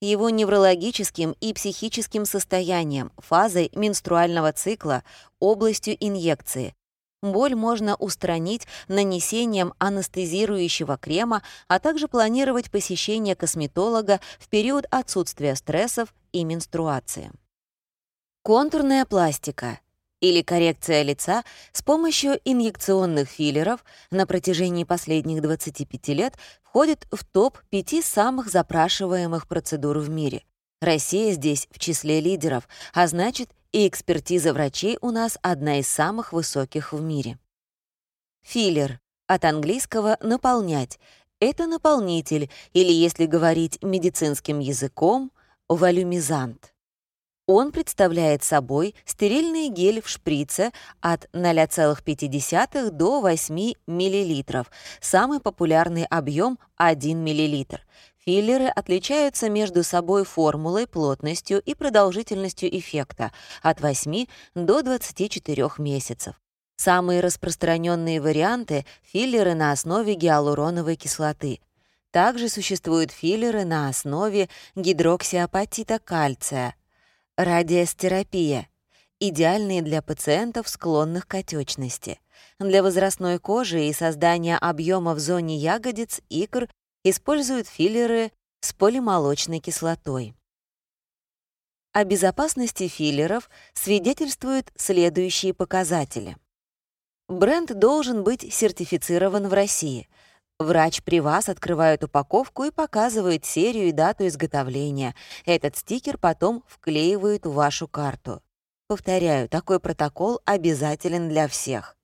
его неврологическим и психическим состоянием, фазой менструального цикла, областью инъекции. Боль можно устранить нанесением анестезирующего крема, а также планировать посещение косметолога в период отсутствия стрессов и менструации. Контурная пластика или коррекция лица с помощью инъекционных филлеров на протяжении последних 25 лет входит в топ 5 самых запрашиваемых процедур в мире. Россия здесь в числе лидеров, а значит, и экспертиза врачей у нас одна из самых высоких в мире. Филлер от английского «наполнять» — это наполнитель, или, если говорить медицинским языком, волюмизант. Он представляет собой стерильный гель в шприце от 0,5 до 8 мл, самый популярный объем 1 мл. Филлеры отличаются между собой формулой, плотностью и продолжительностью эффекта от 8 до 24 месяцев. Самые распространенные варианты — филлеры на основе гиалуроновой кислоты. Также существуют филлеры на основе гидроксиапатита кальция — Radiesse терапия. Идеальные для пациентов, склонных к отечности. Для возрастной кожи и создания объема в зоне ягодиц, икр используют филлеры с полимолочной кислотой. О безопасности филлеров свидетельствуют следующие показатели. Бренд должен быть сертифицирован в России — Врач при вас открывает упаковку и показывает серию и дату изготовления. Этот стикер потом вклеивают в вашу карту. Повторяю, такой протокол обязателен для всех.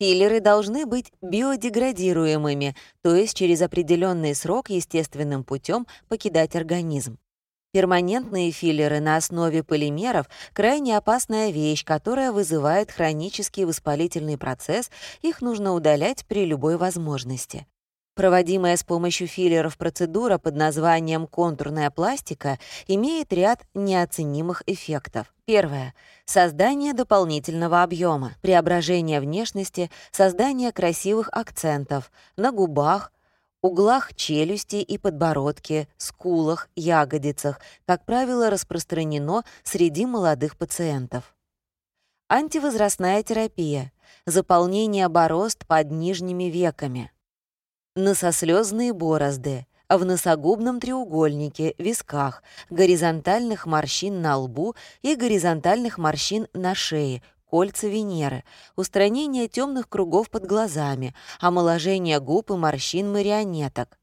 Филлеры должны быть биодеградируемыми, то есть через определенный срок естественным путем покидать организм. Перманентные филлеры на основе полимеров — крайне опасная вещь, которая вызывает хронический воспалительный процесс, их нужно удалять при любой возможности. Проводимая с помощью филлеров процедура под названием контурная пластика имеет ряд неоценимых эффектов. Первое. Создание дополнительного объема, преображение внешности, создание красивых акцентов на губах, углах челюсти и подбородке, скулах, ягодицах, как правило, распространено среди молодых пациентов. Антивозрастная терапия. Заполнение борозд под нижними веками носослезные борозды, в носогубном треугольнике, висках, горизонтальных морщин на лбу и горизонтальных морщин на шее, кольца Венеры, устранение темных кругов под глазами, омоложение губ и морщин марионеток,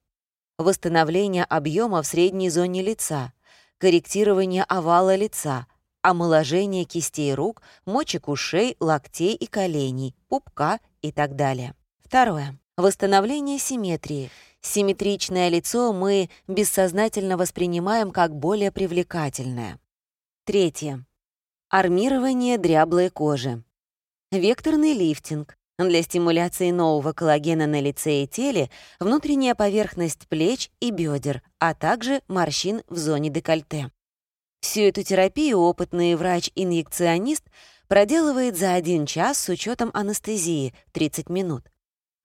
восстановление объема в средней зоне лица, корректирование овала лица, омоложение кистей рук, мочек ушей, локтей и коленей, пупка и так далее. Второе. Восстановление симметрии. Симметричное лицо мы бессознательно воспринимаем как более привлекательное. Третье. Армирование дряблой кожи. Векторный лифтинг. Для стимуляции нового коллагена на лице и теле, внутренняя поверхность плеч и бедер, а также морщин в зоне декольте. Всю эту терапию опытный врач-инъекционист проделывает за один час с учетом анестезии 30 минут.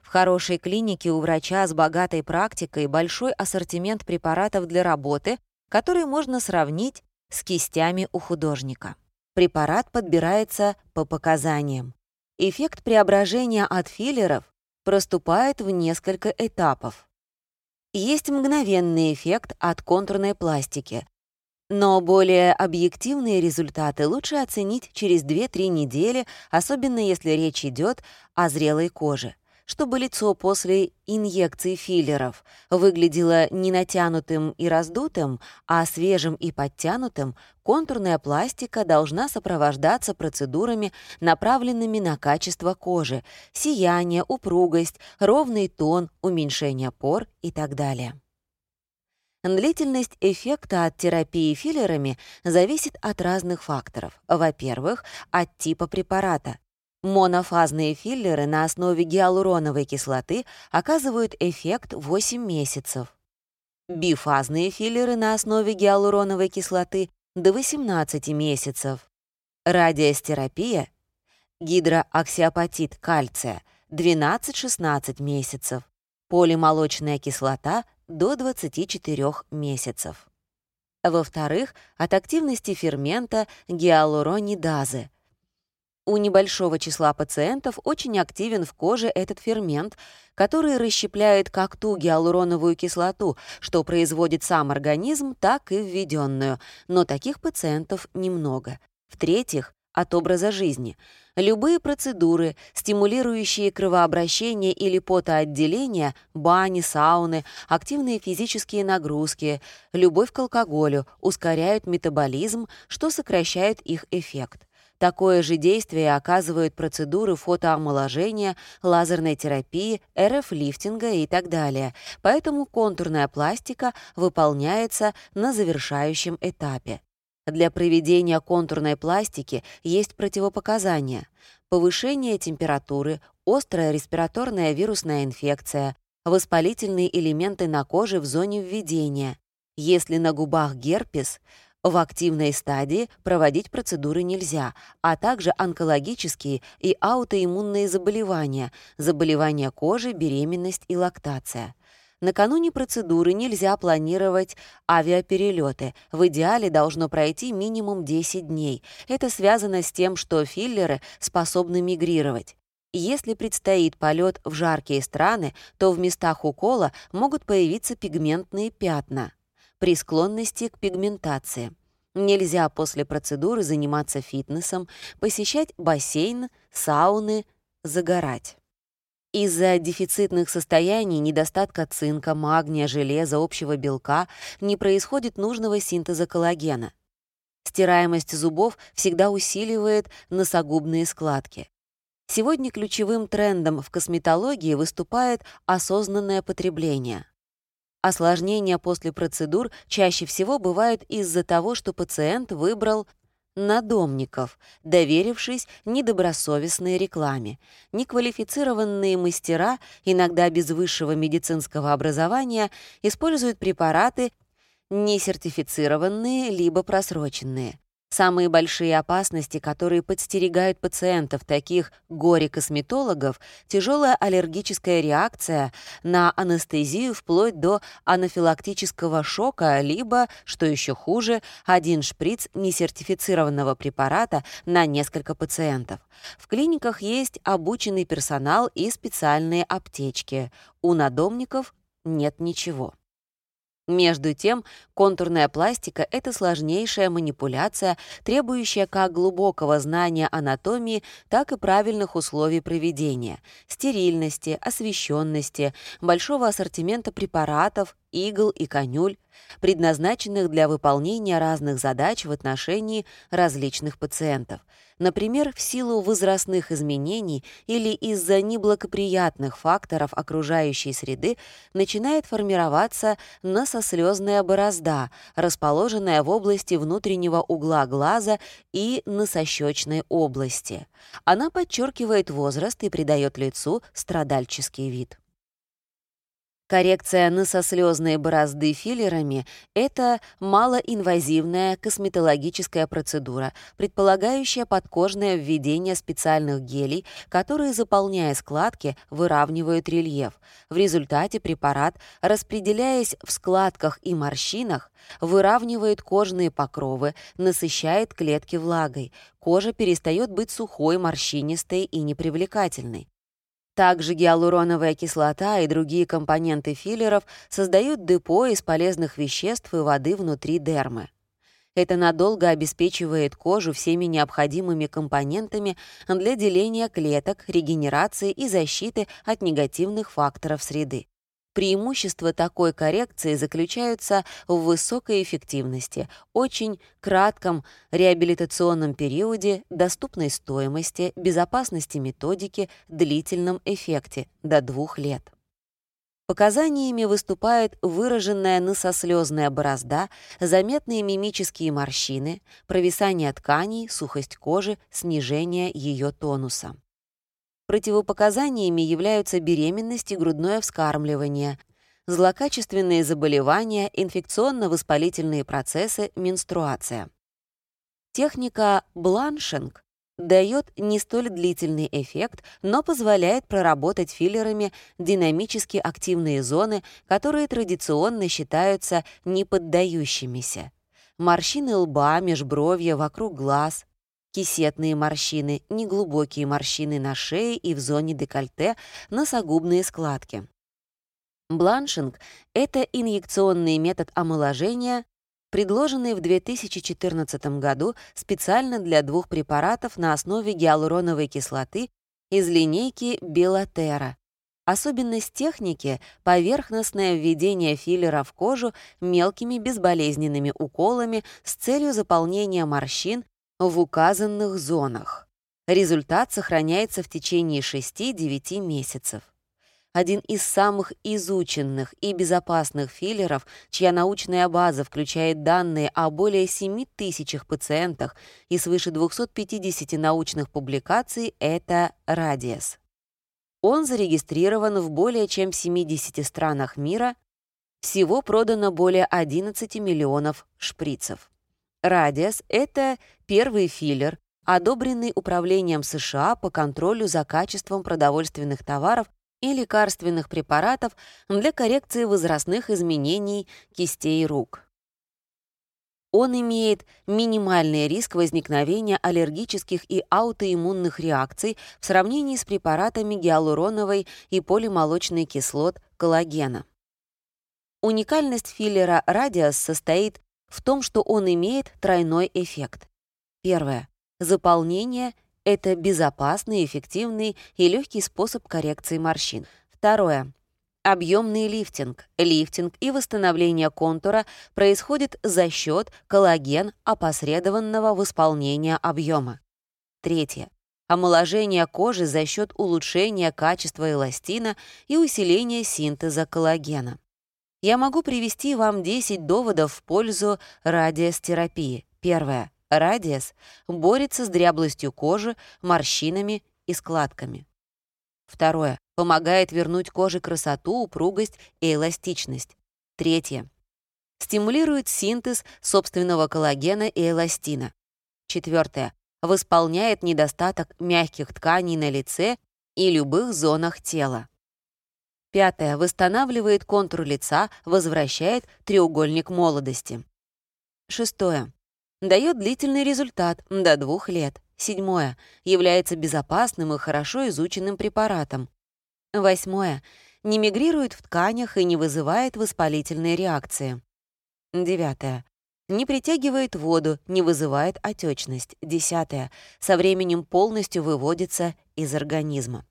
В хорошей клинике у врача с богатой практикой большой ассортимент препаратов для работы, который можно сравнить с кистями у художника. Препарат подбирается по показаниям. Эффект преображения от филлеров проступает в несколько этапов. Есть мгновенный эффект от контурной пластики, но более объективные результаты лучше оценить через 2-3 недели, особенно если речь идет о зрелой коже чтобы лицо после инъекций филлеров выглядело не натянутым и раздутым, а свежим и подтянутым, контурная пластика должна сопровождаться процедурами, направленными на качество кожи, сияние, упругость, ровный тон, уменьшение пор и так далее. Длительность эффекта от терапии филлерами зависит от разных факторов. Во-первых, от типа препарата. Монофазные филлеры на основе гиалуроновой кислоты оказывают эффект 8 месяцев. бифазные филлеры на основе гиалуроновой кислоты до 18 месяцев, радиостерапия, гидрооксиапатит кальция 12-16 месяцев, полимолочная кислота до 24 месяцев. Во-вторых, от активности фермента гиалуронидазы. У небольшого числа пациентов очень активен в коже этот фермент, который расщепляет как ту гиалуроновую кислоту, что производит сам организм, так и введенную, но таких пациентов немного. В-третьих, от образа жизни. Любые процедуры, стимулирующие кровообращение или потоотделение, бани, сауны, активные физические нагрузки, любовь к алкоголю ускоряют метаболизм, что сокращает их эффект. Такое же действие оказывают процедуры фотоомоложения, лазерной терапии, РФ-лифтинга и так далее. Поэтому контурная пластика выполняется на завершающем этапе. Для проведения контурной пластики есть противопоказания. Повышение температуры, острая респираторная вирусная инфекция, воспалительные элементы на коже в зоне введения. Если на губах герпес, в активной стадии проводить процедуры нельзя, а также онкологические и аутоиммунные заболевания, заболевания кожи, беременность и лактация. Накануне процедуры нельзя планировать авиаперелеты. В идеале должно пройти минимум 10 дней. Это связано с тем, что филлеры способны мигрировать. Если предстоит полет в жаркие страны, то в местах укола могут появиться пигментные пятна при склонности к пигментации. Нельзя после процедуры заниматься фитнесом, посещать бассейн, сауны, загорать. Из-за дефицитных состояний, недостатка цинка, магния, железа, общего белка не происходит нужного синтеза коллагена. Стираемость зубов всегда усиливает носогубные складки. Сегодня ключевым трендом в косметологии выступает осознанное потребление. Осложнения после процедур чаще всего бывают из-за того, что пациент выбрал надомников, доверившись недобросовестной рекламе. Неквалифицированные мастера, иногда без высшего медицинского образования, используют препараты, несертифицированные либо просроченные. Самые большие опасности, которые подстерегают пациентов, таких горе-косметологов, тяжелая аллергическая реакция на анестезию вплоть до анафилактического шока, либо, что еще хуже, один шприц несертифицированного препарата на несколько пациентов. В клиниках есть обученный персонал и специальные аптечки. У надомников нет ничего. Между тем, контурная пластика — это сложнейшая манипуляция, требующая как глубокого знания анатомии, так и правильных условий проведения, стерильности, освещенности, большого ассортимента препаратов, игл и конюль, предназначенных для выполнения разных задач в отношении различных пациентов. Например, в силу возрастных изменений или из-за неблагоприятных факторов окружающей среды начинает формироваться носослезная борозда, расположенная в области внутреннего угла глаза и носощечной области. Она подчеркивает возраст и придает лицу страдальческий вид. Коррекция носослезной борозды филлерами — это малоинвазивная косметологическая процедура, предполагающая подкожное введение специальных гелей, которые, заполняя складки, выравнивают рельеф. В результате препарат, распределяясь в складках и морщинах, выравнивает кожные покровы, насыщает клетки влагой. Кожа перестает быть сухой, морщинистой и непривлекательной. Также гиалуроновая кислота и другие компоненты филлеров создают депо из полезных веществ и воды внутри дермы. Это надолго обеспечивает кожу всеми необходимыми компонентами для деления клеток, регенерации и защиты от негативных факторов среды. Преимущества такой коррекции заключаются в высокой эффективности, очень кратком реабилитационном периоде, доступной стоимости, безопасности методики, длительном эффекте до двух лет. Показаниями выступает выраженная носослезная борозда, заметные мимические морщины, провисание тканей, сухость кожи, снижение ее тонуса. Противопоказаниями являются беременность и грудное вскармливание, злокачественные заболевания, инфекционно-воспалительные процессы, менструация. Техника бланшинг дает не столь длительный эффект, но позволяет проработать филлерами динамически активные зоны, которые традиционно считаются неподдающимися. Морщины лба, межбровья, вокруг глаз, кисетные морщины, неглубокие морщины на шее и в зоне декольте, носогубные складки. Бланшинг — это инъекционный метод омоложения, предложенный в 2014 году специально для двух препаратов на основе гиалуроновой кислоты из линейки Белотера. Особенность техники — поверхностное введение филлера в кожу мелкими безболезненными уколами с целью заполнения морщин в указанных зонах. Результат сохраняется в течение 6-9 месяцев один из самых изученных и безопасных филлеров, чья научная база включает данные о более 7 тысячах пациентах и свыше 250 научных публикаций, это Радиас. Он зарегистрирован в более чем 70 странах мира, всего продано более 11 миллионов шприцев. Радиас — это первый филлер, одобренный Управлением США по контролю за качеством продовольственных товаров и лекарственных препаратов для коррекции возрастных изменений кистей рук. Он имеет минимальный риск возникновения аллергических и аутоиммунных реакций в сравнении с препаратами гиалуроновой и полимолочной кислот коллагена. Уникальность филлера Radius состоит в том, что он имеет тройной эффект. Первое. Заполнение это безопасный, эффективный и легкий способ коррекции морщин. Второе. Объемный лифтинг. Лифтинг и восстановление контура происходит за счет коллаген опосредованного восполнения объема. Третье. Омоложение кожи за счет улучшения качества эластина и усиления синтеза коллагена. Я могу привести вам 10 доводов в пользу радиостерапии. Первое. Радиас борется с дряблостью кожи, морщинами и складками. Второе. Помогает вернуть коже красоту, упругость и эластичность. Третье. Стимулирует синтез собственного коллагена и эластина. Четвертое. Восполняет недостаток мягких тканей на лице и любых зонах тела. Пятое. Восстанавливает контур лица, возвращает треугольник молодости. Шестое дает длительный результат до двух лет. Седьмое. Является безопасным и хорошо изученным препаратом. Восьмое. Не мигрирует в тканях и не вызывает воспалительные реакции. Девятое. Не притягивает воду, не вызывает отечность. Десятое. Со временем полностью выводится из организма.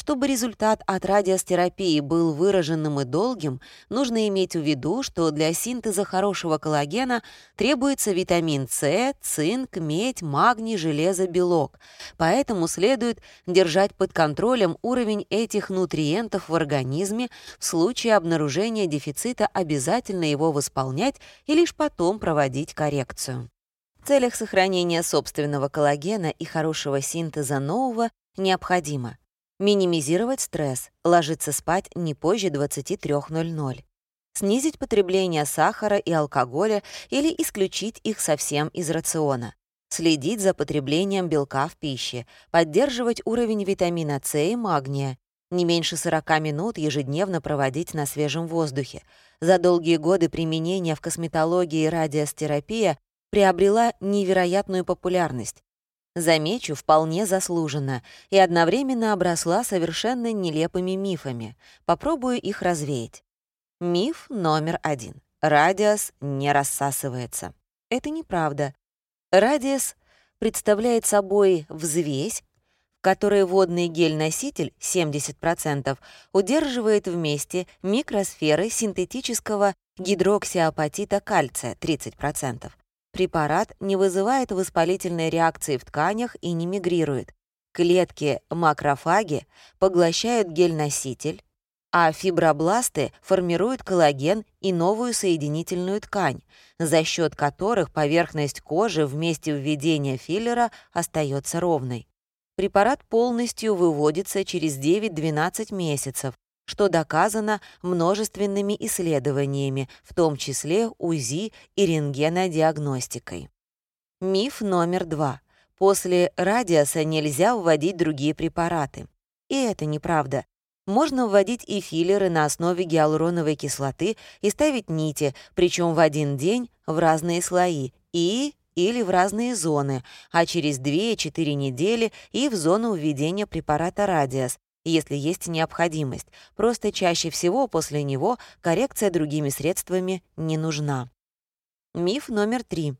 Чтобы результат от радиостерапии был выраженным и долгим, нужно иметь в виду, что для синтеза хорошего коллагена требуется витамин С, цинк, медь, магний, железо, белок. Поэтому следует держать под контролем уровень этих нутриентов в организме, в случае обнаружения дефицита обязательно его восполнять и лишь потом проводить коррекцию. В целях сохранения собственного коллагена и хорошего синтеза нового необходимо Минимизировать стресс, ложиться спать не позже 23.00. Снизить потребление сахара и алкоголя или исключить их совсем из рациона. Следить за потреблением белка в пище, поддерживать уровень витамина С и магния, не меньше 40 минут ежедневно проводить на свежем воздухе. За долгие годы применения в косметологии радиостерапия приобрела невероятную популярность. Замечу, вполне заслуженно, и одновременно обросла совершенно нелепыми мифами. Попробую их развеять. Миф номер один. Радиус не рассасывается. Это неправда. Радиус представляет собой взвесь, в которой водный гель-носитель 70% удерживает вместе микросферы синтетического гидроксиапатита кальция 30%, Препарат не вызывает воспалительной реакции в тканях и не мигрирует. Клетки макрофаги поглощают гель-носитель, а фибробласты формируют коллаген и новую соединительную ткань, за счет которых поверхность кожи в месте введения филлера остается ровной. Препарат полностью выводится через 9-12 месяцев, что доказано множественными исследованиями, в том числе УЗИ и рентгенодиагностикой. Миф номер два. После радиоса нельзя вводить другие препараты. И это неправда. Можно вводить и филлеры на основе гиалуроновой кислоты и ставить нити, причем в один день в разные слои и или в разные зоны, а через 2-4 недели и в зону введения препарата «Radiesse», если есть необходимость. Просто чаще всего после него коррекция другими средствами не нужна. Миф номер три.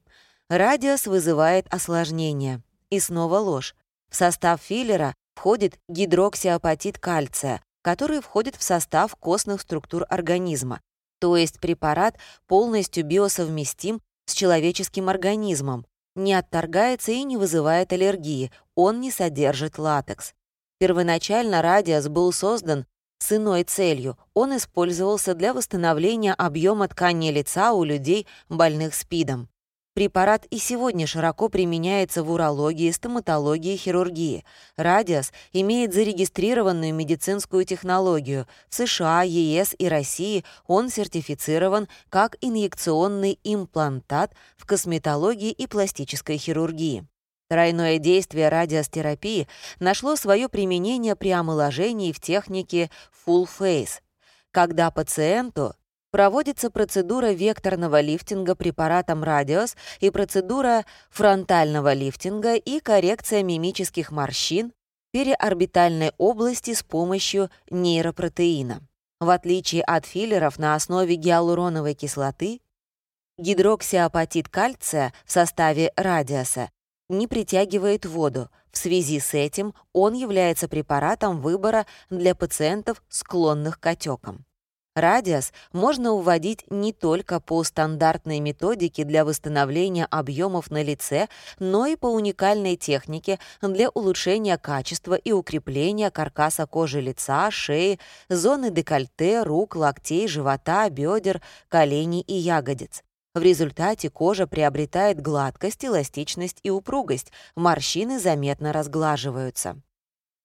Radiesse вызывает осложнения. И снова ложь. В состав филлера входит гидроксиапатит кальция, который входит в состав костных структур организма. То есть препарат полностью биосовместим с человеческим организмом, не отторгается и не вызывает аллергии, он не содержит латекс. Первоначально радиус был создан с иной целью. Он использовался для восстановления объема ткани лица у людей, больных СПИДом. Препарат и сегодня широко применяется в урологии, стоматологии, хирургии. Радиас имеет зарегистрированную медицинскую технологию. В США, ЕС и России он сертифицирован как инъекционный имплантат в косметологии и пластической хирургии. Тройное действие радиостерапии нашло свое применение при омоложении в технике Full Face, когда пациенту Проводится процедура векторного лифтинга препаратом «Радиос» и процедура фронтального лифтинга и коррекция мимических морщин переорбитальной области с помощью нейропротеина. В отличие от филлеров на основе гиалуроновой кислоты, гидроксиапатит кальция в составе Radiesse не притягивает воду. В связи с этим он является препаратом выбора для пациентов, склонных к отекам. Radiesse можно вводить не только по стандартной методике для восстановления объемов на лице, но и по уникальной технике для улучшения качества и укрепления каркаса кожи лица, шеи, зоны декольте, рук, локтей, живота, бедер, коленей и ягодиц. В результате кожа приобретает гладкость, эластичность и упругость, морщины заметно разглаживаются.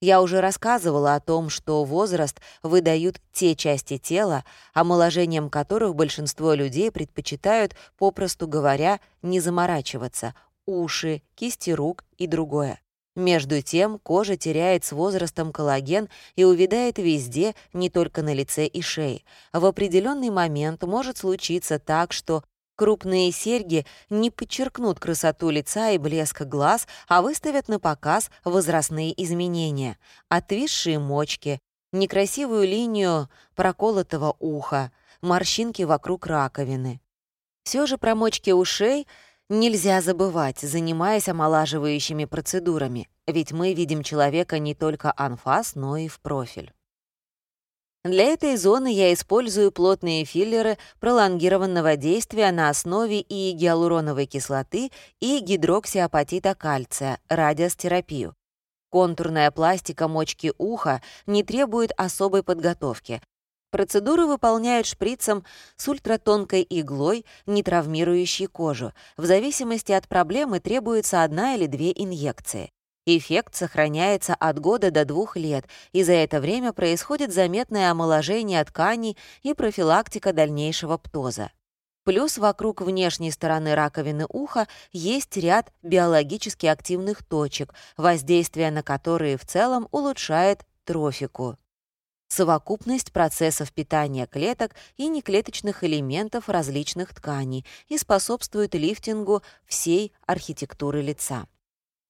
Я уже рассказывала о том, что возраст выдают те части тела, омоложением которых большинство людей предпочитают, попросту говоря, не заморачиваться — уши, кисти рук и другое. Между тем, кожа теряет с возрастом коллаген и увядает везде, не только на лице и шее. В определенный момент может случиться так, что Крупные серьги не подчеркнут красоту лица и блеск глаз, а выставят на показ возрастные изменения. Отвисшие мочки, некрасивую линию проколотого уха, морщинки вокруг раковины. Все же про мочки ушей нельзя забывать, занимаясь омолаживающими процедурами, ведь мы видим человека не только анфас, но и в профиль. Для этой зоны я использую плотные филлеры пролонгированного действия на основе и гиалуроновой кислоты, и гидроксиапатита кальция, радиостерапию. Контурная пластика мочки уха не требует особой подготовки. Процедуру выполняют шприцем с ультратонкой иглой, не травмирующей кожу. В зависимости от проблемы требуется одна или две инъекции. Эффект сохраняется от года до двух лет, и за это время происходит заметное омоложение тканей и профилактика дальнейшего птоза. Плюс вокруг внешней стороны раковины уха есть ряд биологически активных точек, воздействие на которые в целом улучшает трофику. Совокупность процессов питания клеток и неклеточных элементов различных тканей и способствует лифтингу всей архитектуры лица.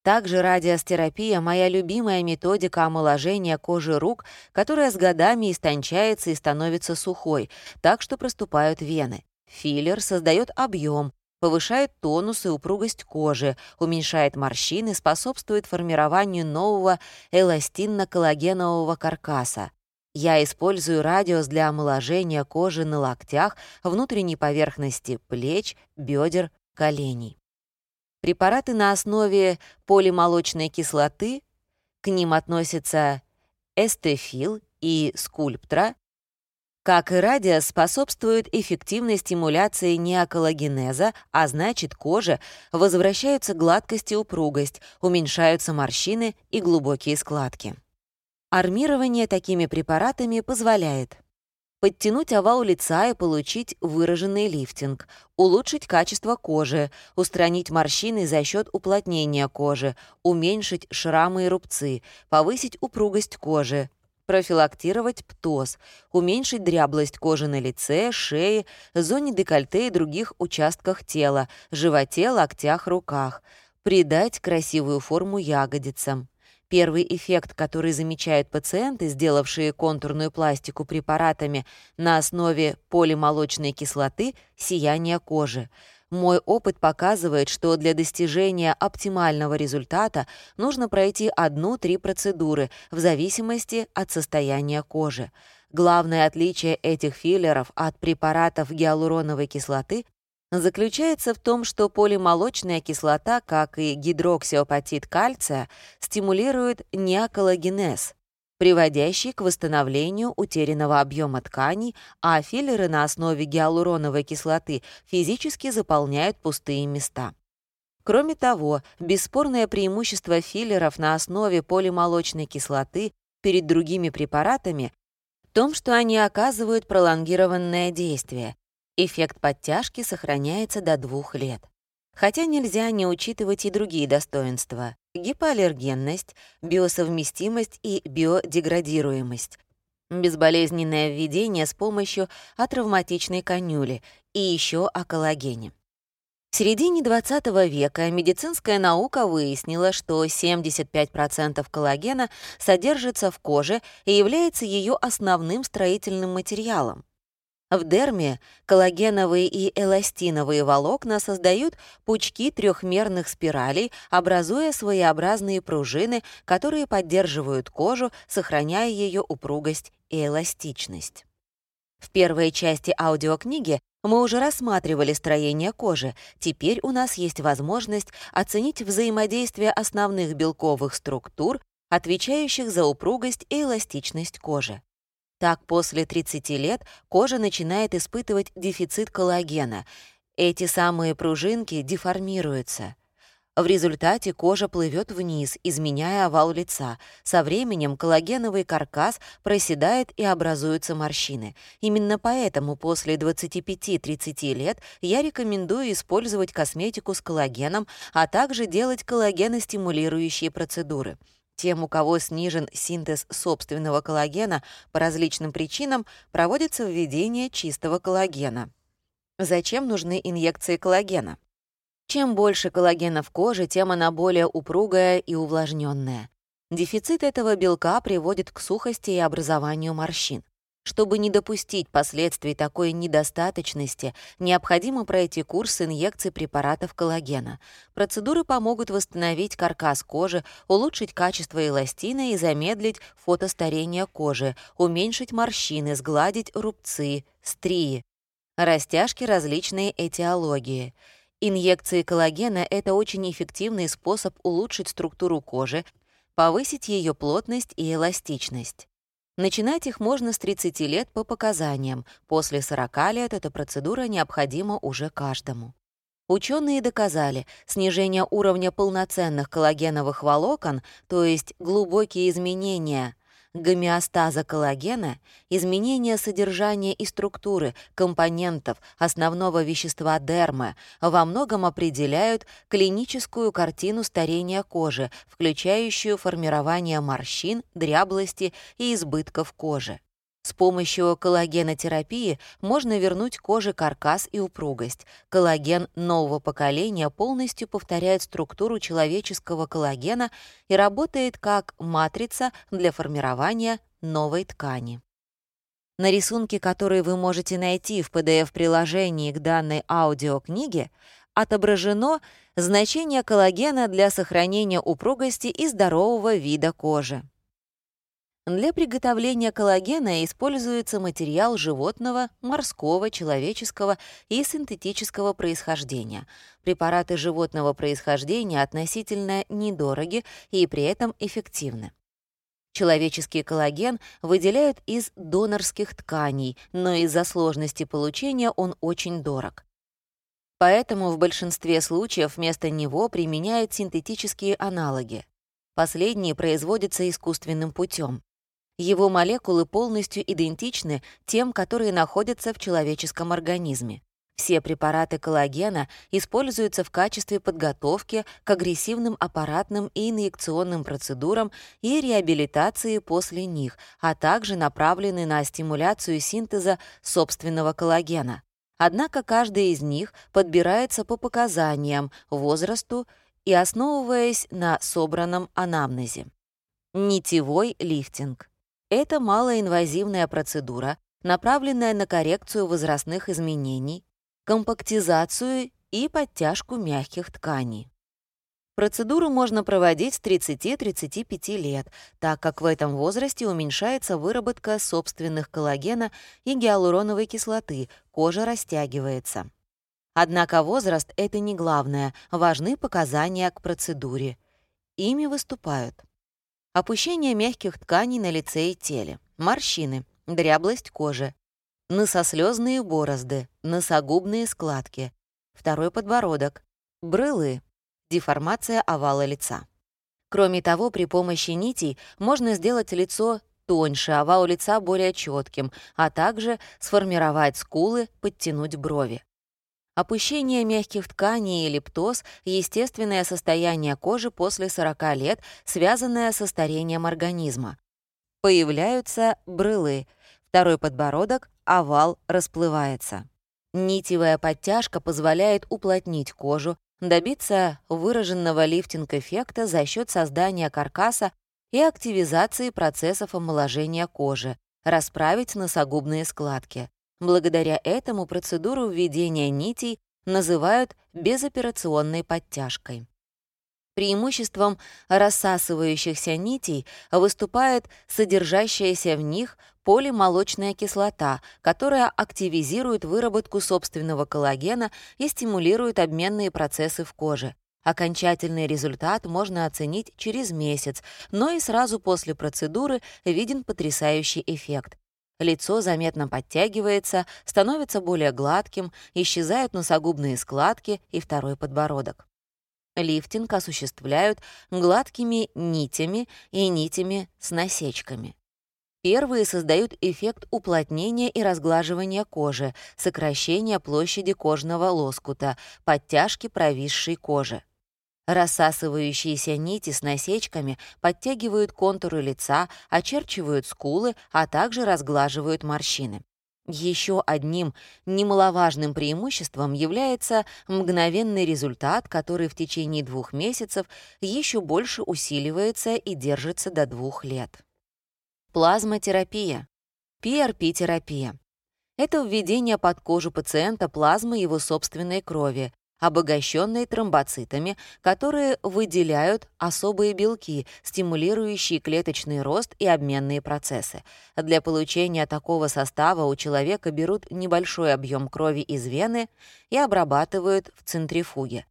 Также радиостерапия — моя любимая методика омоложения кожи рук, которая с годами истончается и становится сухой, так что проступают вены. Филлер создает объем, повышает тонус и упругость кожи, уменьшает морщины, способствует формированию нового эластинно-коллагенового каркаса. Я использую радиус для омоложения кожи на локтях, внутренней поверхности плеч, бедер, коленей. Препараты на основе полимолочной кислоты, к ним относятся эстефил и скульптра, как и радиус, способствуют эффективной стимуляции неоколлагенеза, а значит, коже возвращаются гладкость и упругость, уменьшаются морщины и глубокие складки. Армирование такими препаратами позволяет подтянуть овал лица и получить выраженный лифтинг, улучшить качество кожи, устранить морщины за счет уплотнения кожи, уменьшить шрамы и рубцы, повысить упругость кожи, профилактировать птоз, уменьшить дряблость кожи на лице, шее, зоне декольте и других участках тела, животе, локтях, руках, придать красивую форму ягодицам. Первый эффект, который замечают пациенты, сделавшие контурную пластику препаратами на основе полимолочной кислоты — сияние кожи. Мой опыт показывает, что для достижения оптимального результата нужно пройти одну-три процедуры в зависимости от состояния кожи. Главное отличие этих филлеров от препаратов гиалуроновой кислоты заключается в том, что полимолочная кислота, как и гидроксиапатит кальция, стимулирует неоколлагенез, приводящий к восстановлению утерянного объема тканей, а филлеры на основе гиалуроновой кислоты физически заполняют пустые места. Кроме того, бесспорное преимущество филлеров на основе полимолочной кислоты перед другими препаратами в том, что они оказывают пролонгированное действие, Эффект подтяжки сохраняется до двух лет. Хотя нельзя не учитывать и другие достоинства — гипоаллергенность, биосовместимость и биодеградируемость, безболезненное введение с помощью атравматичной конюли и еще о коллагене. В середине 20 века медицинская наука выяснила, что 75% коллагена содержится в коже и является ее основным строительным материалом. В дерме коллагеновые и эластиновые волокна создают пучки трехмерных спиралей, образуя своеобразные пружины, которые поддерживают кожу, сохраняя ее упругость и эластичность. В первой части аудиокниги мы уже рассматривали строение кожи. Теперь у нас есть возможность оценить взаимодействие основных белковых структур, отвечающих за упругость и эластичность кожи. Так, после 30 лет кожа начинает испытывать дефицит коллагена. Эти самые пружинки деформируются. В результате кожа плывет вниз, изменяя овал лица. Со временем коллагеновый каркас проседает и образуются морщины. Именно поэтому после 25-30 лет я рекомендую использовать косметику с коллагеном, а также делать коллагеностимулирующие процедуры. Тем, у кого снижен синтез собственного коллагена по различным причинам, проводится введение чистого коллагена. Зачем нужны инъекции коллагена? Чем больше коллагена в коже, тем она более упругая и увлажненная. Дефицит этого белка приводит к сухости и образованию морщин. Чтобы не допустить последствий такой недостаточности, необходимо пройти курс инъекций препаратов коллагена. Процедуры помогут восстановить каркас кожи, улучшить качество эластина и замедлить фотостарение кожи, уменьшить морщины, сгладить рубцы, стрии. Растяжки различные этиологии. Инъекции коллагена — это очень эффективный способ улучшить структуру кожи, повысить ее плотность и эластичность. Начинать их можно с 30 лет по показаниям. После 40 лет эта процедура необходима уже каждому. Ученые доказали, снижение уровня полноценных коллагеновых волокон, то есть глубокие изменения гомеостаза коллагена, изменение содержания и структуры компонентов основного вещества дермы во многом определяют клиническую картину старения кожи, включающую формирование морщин, дряблости и избытков кожи. С помощью коллагенотерапии можно вернуть коже каркас и упругость. Коллаген нового поколения полностью повторяет структуру человеческого коллагена и работает как матрица для формирования новой ткани. На рисунке, который вы можете найти в PDF-приложении к данной аудиокниге, отображено значение коллагена для сохранения упругости и здорового вида кожи. Для приготовления коллагена используется материал животного, морского, человеческого и синтетического происхождения. Препараты животного происхождения относительно недороги и при этом эффективны. Человеческий коллаген выделяют из донорских тканей, но из-за сложности получения он очень дорог. Поэтому в большинстве случаев вместо него применяют синтетические аналоги. Последние производятся искусственным путем. Его молекулы полностью идентичны тем, которые находятся в человеческом организме. Все препараты коллагена используются в качестве подготовки к агрессивным аппаратным и инъекционным процедурам и реабилитации после них, а также направлены на стимуляцию синтеза собственного коллагена. Однако каждый из них подбирается по показаниям, возрасту и основываясь на собранном анамнезе. Нитевой лифтинг. Это малоинвазивная процедура, направленная на коррекцию возрастных изменений, компактизацию и подтяжку мягких тканей. Процедуру можно проводить с 30-35 лет, так как в этом возрасте уменьшается выработка собственных коллагена и гиалуроновой кислоты, кожа растягивается. Однако возраст — это не главное, важны показания к процедуре. Ими выступают опущение мягких тканей на лице и теле, морщины, дряблость кожи, носослезные борозды, носогубные складки, второй подбородок, брылы, деформация овала лица. Кроме того, при помощи нитей можно сделать лицо тоньше, овал лица более четким, а также сформировать скулы, подтянуть брови. Опущение мягких тканей и лептоз — естественное состояние кожи после 40 лет, связанное со старением организма. Появляются брылы, второй подбородок, овал расплывается. Нитевая подтяжка позволяет уплотнить кожу, добиться выраженного лифтинг-эффекта за счет создания каркаса и активизации процессов омоложения кожи, расправить носогубные складки. Благодаря этому процедуру введения нитей называют безоперационной подтяжкой. Преимуществом рассасывающихся нитей выступает содержащаяся в них полимолочная кислота, которая активизирует выработку собственного коллагена и стимулирует обменные процессы в коже. Окончательный результат можно оценить через месяц, но и сразу после процедуры виден потрясающий эффект. Лицо заметно подтягивается, становится более гладким, исчезают носогубные складки и второй подбородок. Лифтинг осуществляют гладкими нитями и нитями с насечками. Первые создают эффект уплотнения и разглаживания кожи, сокращения площади кожного лоскута, подтяжки провисшей кожи. Рассасывающиеся нити с насечками подтягивают контуры лица, очерчивают скулы, а также разглаживают морщины. Еще одним немаловажным преимуществом является мгновенный результат, который в течение двух месяцев еще больше усиливается и держится до двух лет. Плазмотерапия. PRP-терапия. Это введение под кожу пациента плазмы его собственной крови, обогащенные тромбоцитами, которые выделяют особые белки, стимулирующие клеточный рост и обменные процессы. Для получения такого состава у человека берут небольшой объем крови из вены и обрабатывают в центрифуге.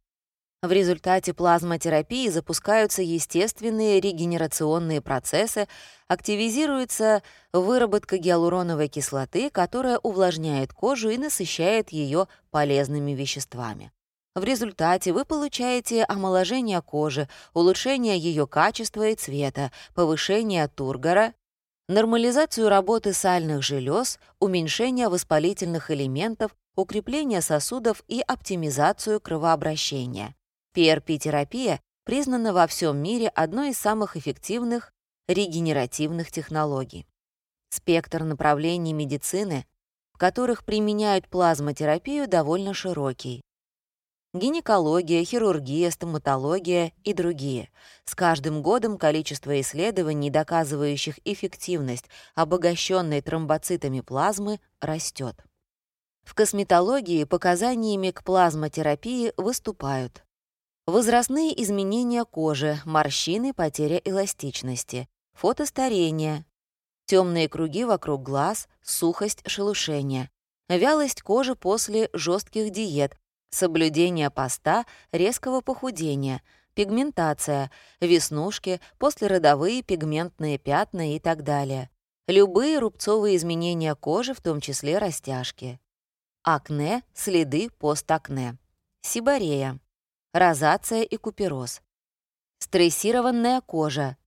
В результате плазмотерапии запускаются естественные регенерационные процессы, активизируется выработка гиалуроновой кислоты, которая увлажняет кожу и насыщает ее полезными веществами. В результате вы получаете омоложение кожи, улучшение ее качества и цвета, повышение тургора, нормализацию работы сальных желез, уменьшение воспалительных элементов, укрепление сосудов и оптимизацию кровообращения. PRP-терапия признана во всем мире одной из самых эффективных регенеративных технологий. Спектр направлений медицины, в которых применяют плазмотерапию, довольно широкий гинекология, хирургия, стоматология и другие. С каждым годом количество исследований, доказывающих эффективность обогащенной тромбоцитами плазмы, растет. В косметологии показаниями к плазмотерапии выступают возрастные изменения кожи, морщины, потеря эластичности, фотостарение, темные круги вокруг глаз, сухость шелушения, вялость кожи после жестких диет, соблюдение поста, резкого похудения, пигментация, веснушки, послеродовые пигментные пятна и так далее. Любые рубцовые изменения кожи, в том числе растяжки. Акне, следы постакне. Сибарея. Розация и купероз. Стрессированная кожа.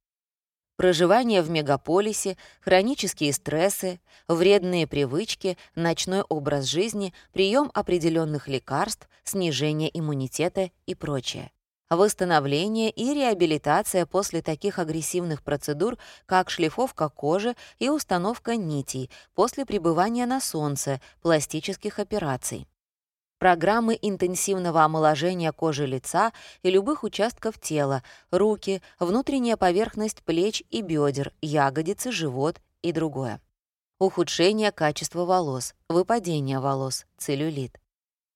Проживание в мегаполисе, хронические стрессы, вредные привычки, ночной образ жизни, прием определенных лекарств, снижение иммунитета и прочее. Восстановление и реабилитация после таких агрессивных процедур, как шлифовка кожи и установка нитей после пребывания на солнце, пластических операций программы интенсивного омоложения кожи лица и любых участков тела, руки, внутренняя поверхность плеч и бедер, ягодицы, живот и другое. Ухудшение качества волос, выпадение волос, целлюлит.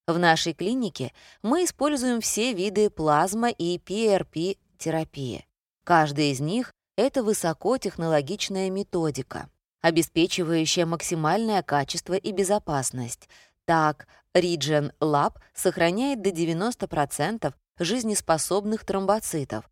В нашей клинике мы используем все виды плазма и PRP-терапии. Каждый из них — это высокотехнологичная методика, обеспечивающая максимальное качество и безопасность, так, Regen Lab сохраняет до 90% жизнеспособных тромбоцитов,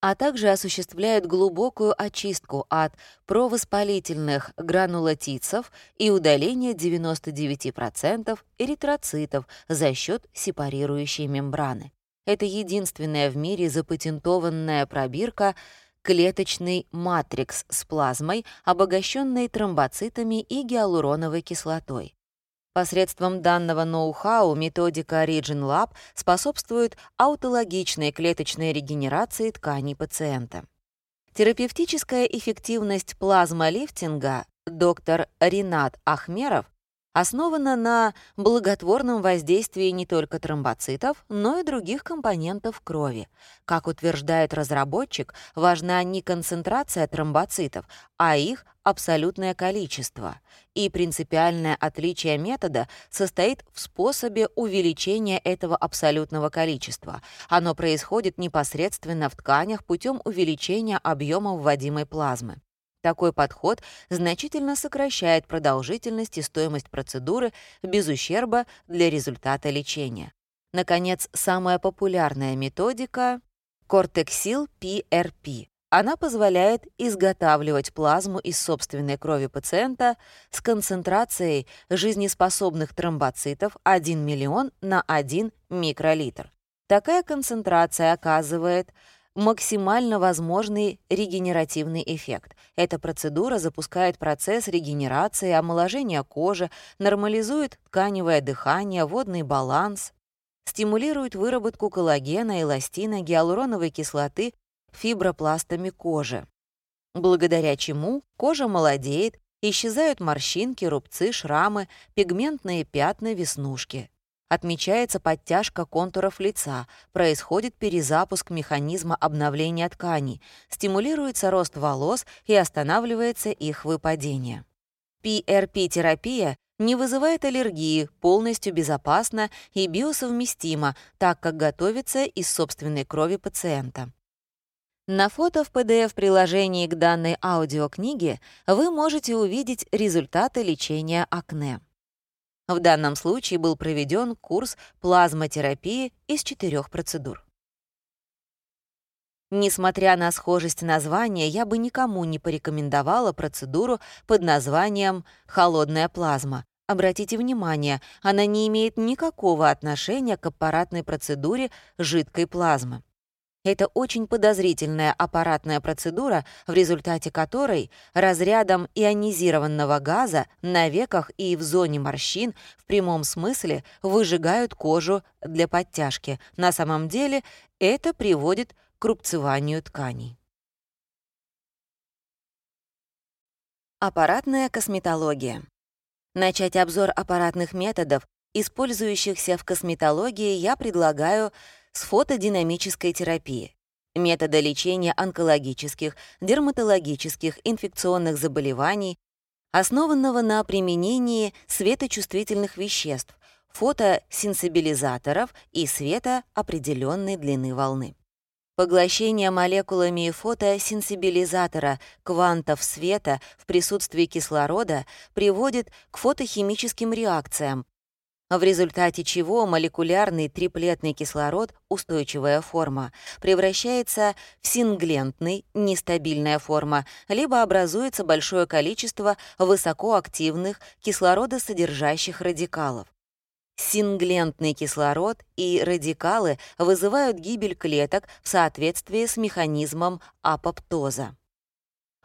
а также осуществляет глубокую очистку от провоспалительных гранулотицев и удаление 99% эритроцитов за счет сепарирующей мембраны. Это единственная в мире запатентованная пробирка клеточный матрикс с плазмой, обогащенной тромбоцитами и гиалуроновой кислотой. Посредством данного ноу-хау методика Origin Lab способствует аутологичной клеточной регенерации тканей пациента. Терапевтическая эффективность плазмолифтинга доктор Ринат Ахмеров основана на благотворном воздействии не только тромбоцитов, но и других компонентов крови. Как утверждает разработчик, важна не концентрация тромбоцитов, а их абсолютное количество. И принципиальное отличие метода состоит в способе увеличения этого абсолютного количества. Оно происходит непосредственно в тканях путем увеличения объема вводимой плазмы. Такой подход значительно сокращает продолжительность и стоимость процедуры без ущерба для результата лечения. Наконец, самая популярная методика — Кортексил PRP. Она позволяет изготавливать плазму из собственной крови пациента с концентрацией жизнеспособных тромбоцитов 1 миллион на 1 микролитр. Такая концентрация оказывает максимально возможный регенеративный эффект. Эта процедура запускает процесс регенерации, омоложения кожи, нормализует тканевое дыхание, водный баланс, стимулирует выработку коллагена, эластина, гиалуроновой кислоты фибропластами кожи, благодаря чему кожа молодеет, исчезают морщинки, рубцы, шрамы, пигментные пятна, веснушки. Отмечается подтяжка контуров лица, происходит перезапуск механизма обновления тканей, стимулируется рост волос и останавливается их выпадение. PRP-терапия не вызывает аллергии, полностью безопасна и биосовместима, так как готовится из собственной крови пациента. На фото в PDF-приложении к данной аудиокниге вы можете увидеть результаты лечения акне. В данном случае был проведен курс плазмотерапии из четырех процедур. Несмотря на схожесть названия, я бы никому не порекомендовала процедуру под названием «холодная плазма». Обратите внимание, она не имеет никакого отношения к аппаратной процедуре жидкой плазмы. Это очень подозрительная аппаратная процедура, в результате которой разрядом ионизированного газа на веках и в зоне морщин в прямом смысле выжигают кожу для подтяжки. На самом деле это приводит к рубцеванию тканей. Аппаратная косметология. Начать обзор аппаратных методов, использующихся в косметологии, я предлагаю с фотодинамической терапии, метода лечения онкологических, дерматологических, инфекционных заболеваний, основанного на применении светочувствительных веществ, фотосенсибилизаторов и света определенной длины волны. Поглощение молекулами фотосенсибилизатора квантов света в присутствии кислорода приводит к фотохимическим реакциям, в результате чего молекулярный триплетный кислород, устойчивая форма, превращается в синглентный, нестабильная форма, либо образуется большое количество высокоактивных кислородосодержащих радикалов. Синглентный кислород и радикалы вызывают гибель клеток в соответствии с механизмом апоптоза.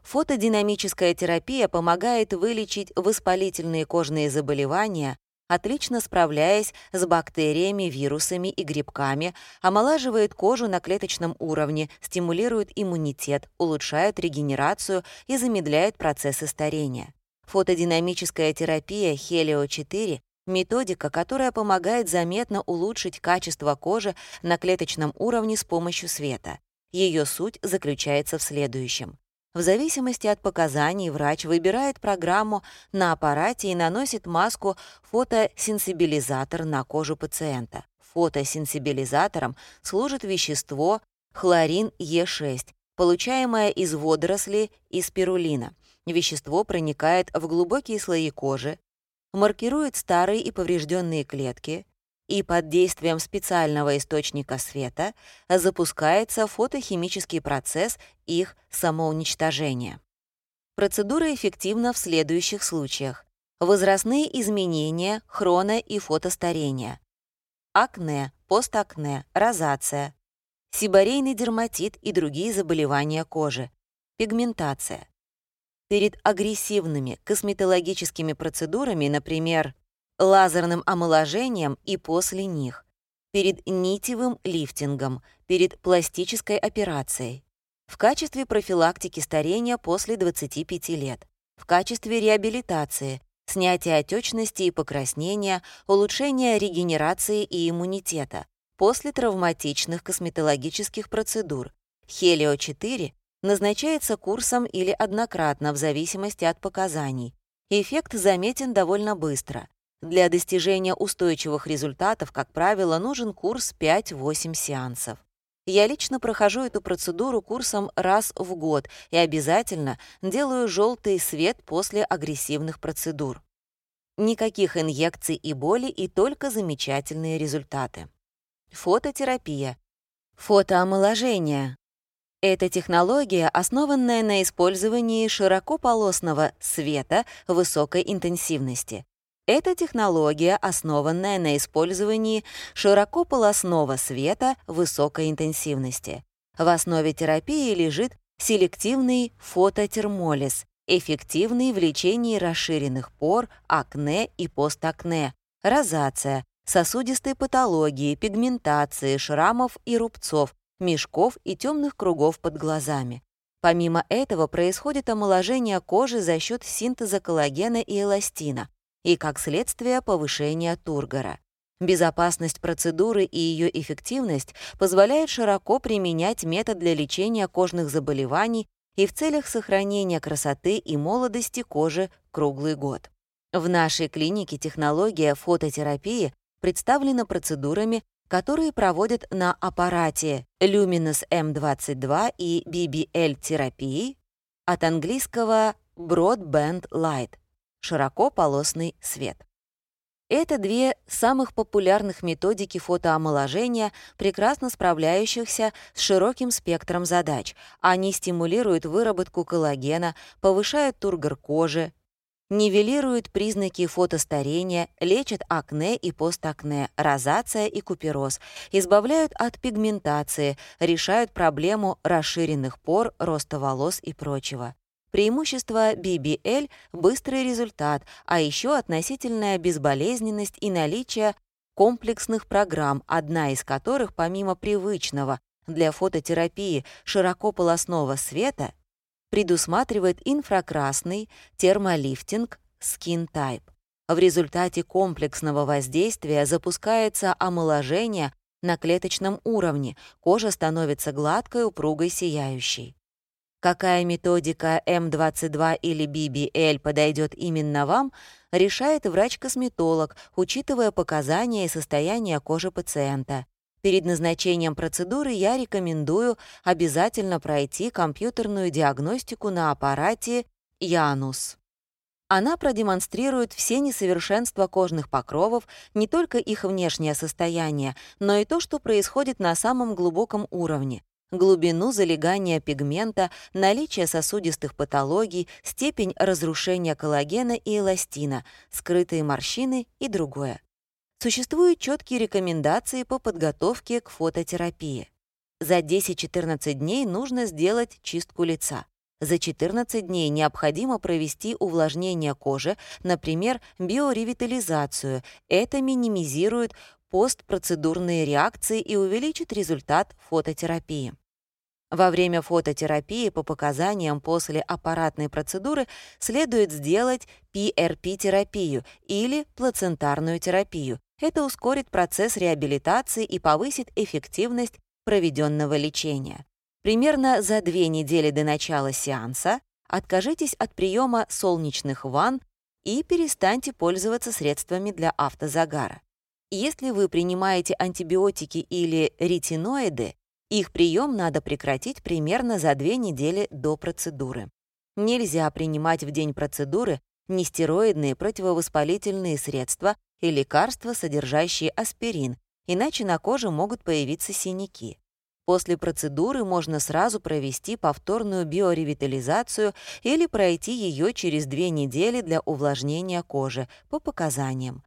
Фотодинамическая терапия помогает вылечить воспалительные кожные заболевания, отлично справляясь с бактериями, вирусами и грибками, омолаживает кожу на клеточном уровне, стимулирует иммунитет, улучшает регенерацию и замедляет процессы старения. Фотодинамическая терапия Helio-4 — методика, которая помогает заметно улучшить качество кожи на клеточном уровне с помощью света. Ее суть заключается в следующем. В зависимости от показаний врач выбирает программу на аппарате и наносит маску фотосенсибилизатор на кожу пациента. Фотосенсибилизатором служит вещество хлорин Е6, получаемое из водорослей и спирулина. Вещество проникает в глубокие слои кожи, маркирует старые и поврежденные клетки, и под действием специального источника света запускается фотохимический процесс их самоуничтожения. Процедура эффективна в следующих случаях. Возрастные изменения, хрона и фотостарения, акне, постакне, розация, сибарейный дерматит и другие заболевания кожи, пигментация. Перед агрессивными косметологическими процедурами, например, лазерным омоложением и после них, перед нитевым лифтингом, перед пластической операцией, в качестве профилактики старения после 25 лет, в качестве реабилитации, снятия отечности и покраснения, улучшения регенерации и иммунитета, после травматичных косметологических процедур. Хелио-4 назначается курсом или однократно в зависимости от показаний. Эффект заметен довольно быстро. Для достижения устойчивых результатов, как правило, нужен курс 5-8 сеансов. Я лично прохожу эту процедуру курсом раз в год и обязательно делаю желтый свет после агрессивных процедур. Никаких инъекций и боли и только замечательные результаты. Фототерапия. Фотоомоложение. Это технология, основанная на использовании широкополосного света высокой интенсивности. Это технология, основанная на использовании широкополосного света высокой интенсивности. В основе терапии лежит селективный фототермолиз, эффективный в лечении расширенных пор, акне и постакне, розация, сосудистой патологии, пигментации, шрамов и рубцов, мешков и темных кругов под глазами. Помимо этого происходит омоложение кожи за счет синтеза коллагена и эластина, и, как следствие, повышения тургора. Безопасность процедуры и ее эффективность позволяет широко применять метод для лечения кожных заболеваний и в целях сохранения красоты и молодости кожи круглый год. В нашей клинике технология фототерапии представлена процедурами, которые проводят на аппарате Luminous M22 и BBL-терапии от английского Broadband Light широкополосный свет. Это две самых популярных методики фотоомоложения, прекрасно справляющихся с широким спектром задач. Они стимулируют выработку коллагена, повышают тургор кожи, нивелируют признаки фотостарения, лечат акне и постакне, розация и купероз, избавляют от пигментации, решают проблему расширенных пор, роста волос и прочего. Преимущество BBL — быстрый результат, а еще относительная безболезненность и наличие комплексных программ, одна из которых, помимо привычного для фототерапии широкополосного света, предусматривает инфракрасный термолифтинг Skin Type. В результате комплексного воздействия запускается омоложение на клеточном уровне, кожа становится гладкой, упругой, сияющей. Какая методика М22 или BBL подойдет именно вам, решает врач-косметолог, учитывая показания и состояние кожи пациента. Перед назначением процедуры я рекомендую обязательно пройти компьютерную диагностику на аппарате Янус. Она продемонстрирует все несовершенства кожных покровов, не только их внешнее состояние, но и то, что происходит на самом глубоком уровне глубину залегания пигмента, наличие сосудистых патологий, степень разрушения коллагена и эластина, скрытые морщины и другое. Существуют четкие рекомендации по подготовке к фототерапии. За 10-14 дней нужно сделать чистку лица. За 14 дней необходимо провести увлажнение кожи, например, биоревитализацию. Это минимизирует постпроцедурные реакции и увеличит результат фототерапии. Во время фототерапии по показаниям после аппаратной процедуры следует сделать PRP-терапию или плацентарную терапию. Это ускорит процесс реабилитации и повысит эффективность проведенного лечения. Примерно за две недели до начала сеанса откажитесь от приема солнечных ванн и перестаньте пользоваться средствами для автозагара. Если вы принимаете антибиотики или ретиноиды, их прием надо прекратить примерно за две недели до процедуры. Нельзя принимать в день процедуры нестероидные противовоспалительные средства и лекарства, содержащие аспирин, иначе на коже могут появиться синяки. После процедуры можно сразу провести повторную биоревитализацию или пройти ее через две недели для увлажнения кожи по показаниям.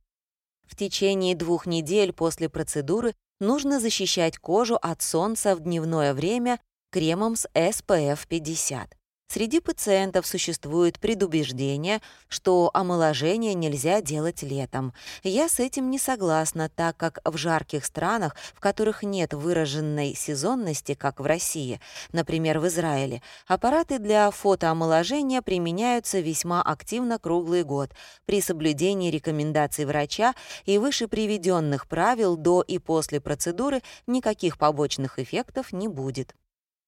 В течение двух недель после процедуры нужно защищать кожу от солнца в дневное время кремом с SPF 50. Среди пациентов существует предубеждение, что омоложение нельзя делать летом. Я с этим не согласна, так как в жарких странах, в которых нет выраженной сезонности, как в России, например, в Израиле, аппараты для фотоомоложения применяются весьма активно круглый год при соблюдении рекомендаций врача и выше приведенных правил до и после процедуры никаких побочных эффектов не будет.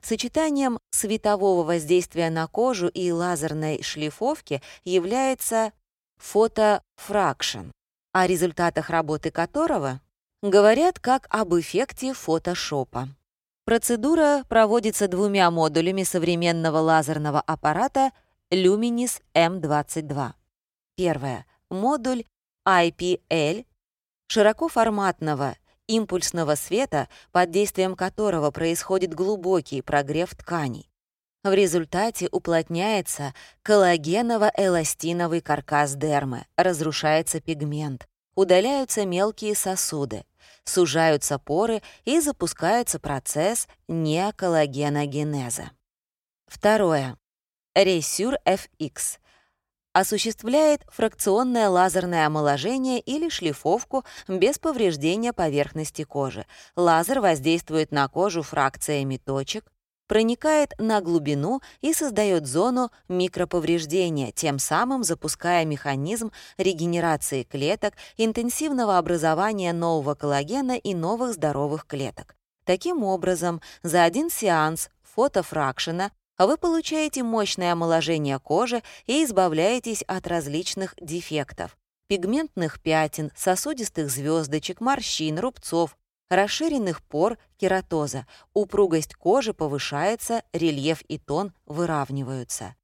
Сочетанием светового воздействия на кожу и лазерной шлифовки является фотофракшн, о результатах работы которого говорят как об эффекте фотошопа. Процедура проводится двумя модулями современного лазерного аппарата Luminis M22. Первое. Модуль IPL широкоформатного импульсного света, под действием которого происходит глубокий прогрев тканей. В результате уплотняется коллагеново-эластиновый каркас дермы, разрушается пигмент, удаляются мелкие сосуды, сужаются поры и запускается процесс неоколлагеногенеза. Второе. Ресюр FX осуществляет фракционное лазерное омоложение или шлифовку без повреждения поверхности кожи. Лазер воздействует на кожу фракциями точек, проникает на глубину и создает зону микроповреждения, тем самым запуская механизм регенерации клеток, интенсивного образования нового коллагена и новых здоровых клеток. Таким образом, за один сеанс фотофракшена вы получаете мощное омоложение кожи и избавляетесь от различных дефектов — пигментных пятен, сосудистых звездочек, морщин, рубцов, расширенных пор, кератоза. Упругость кожи повышается, рельеф и тон выравниваются.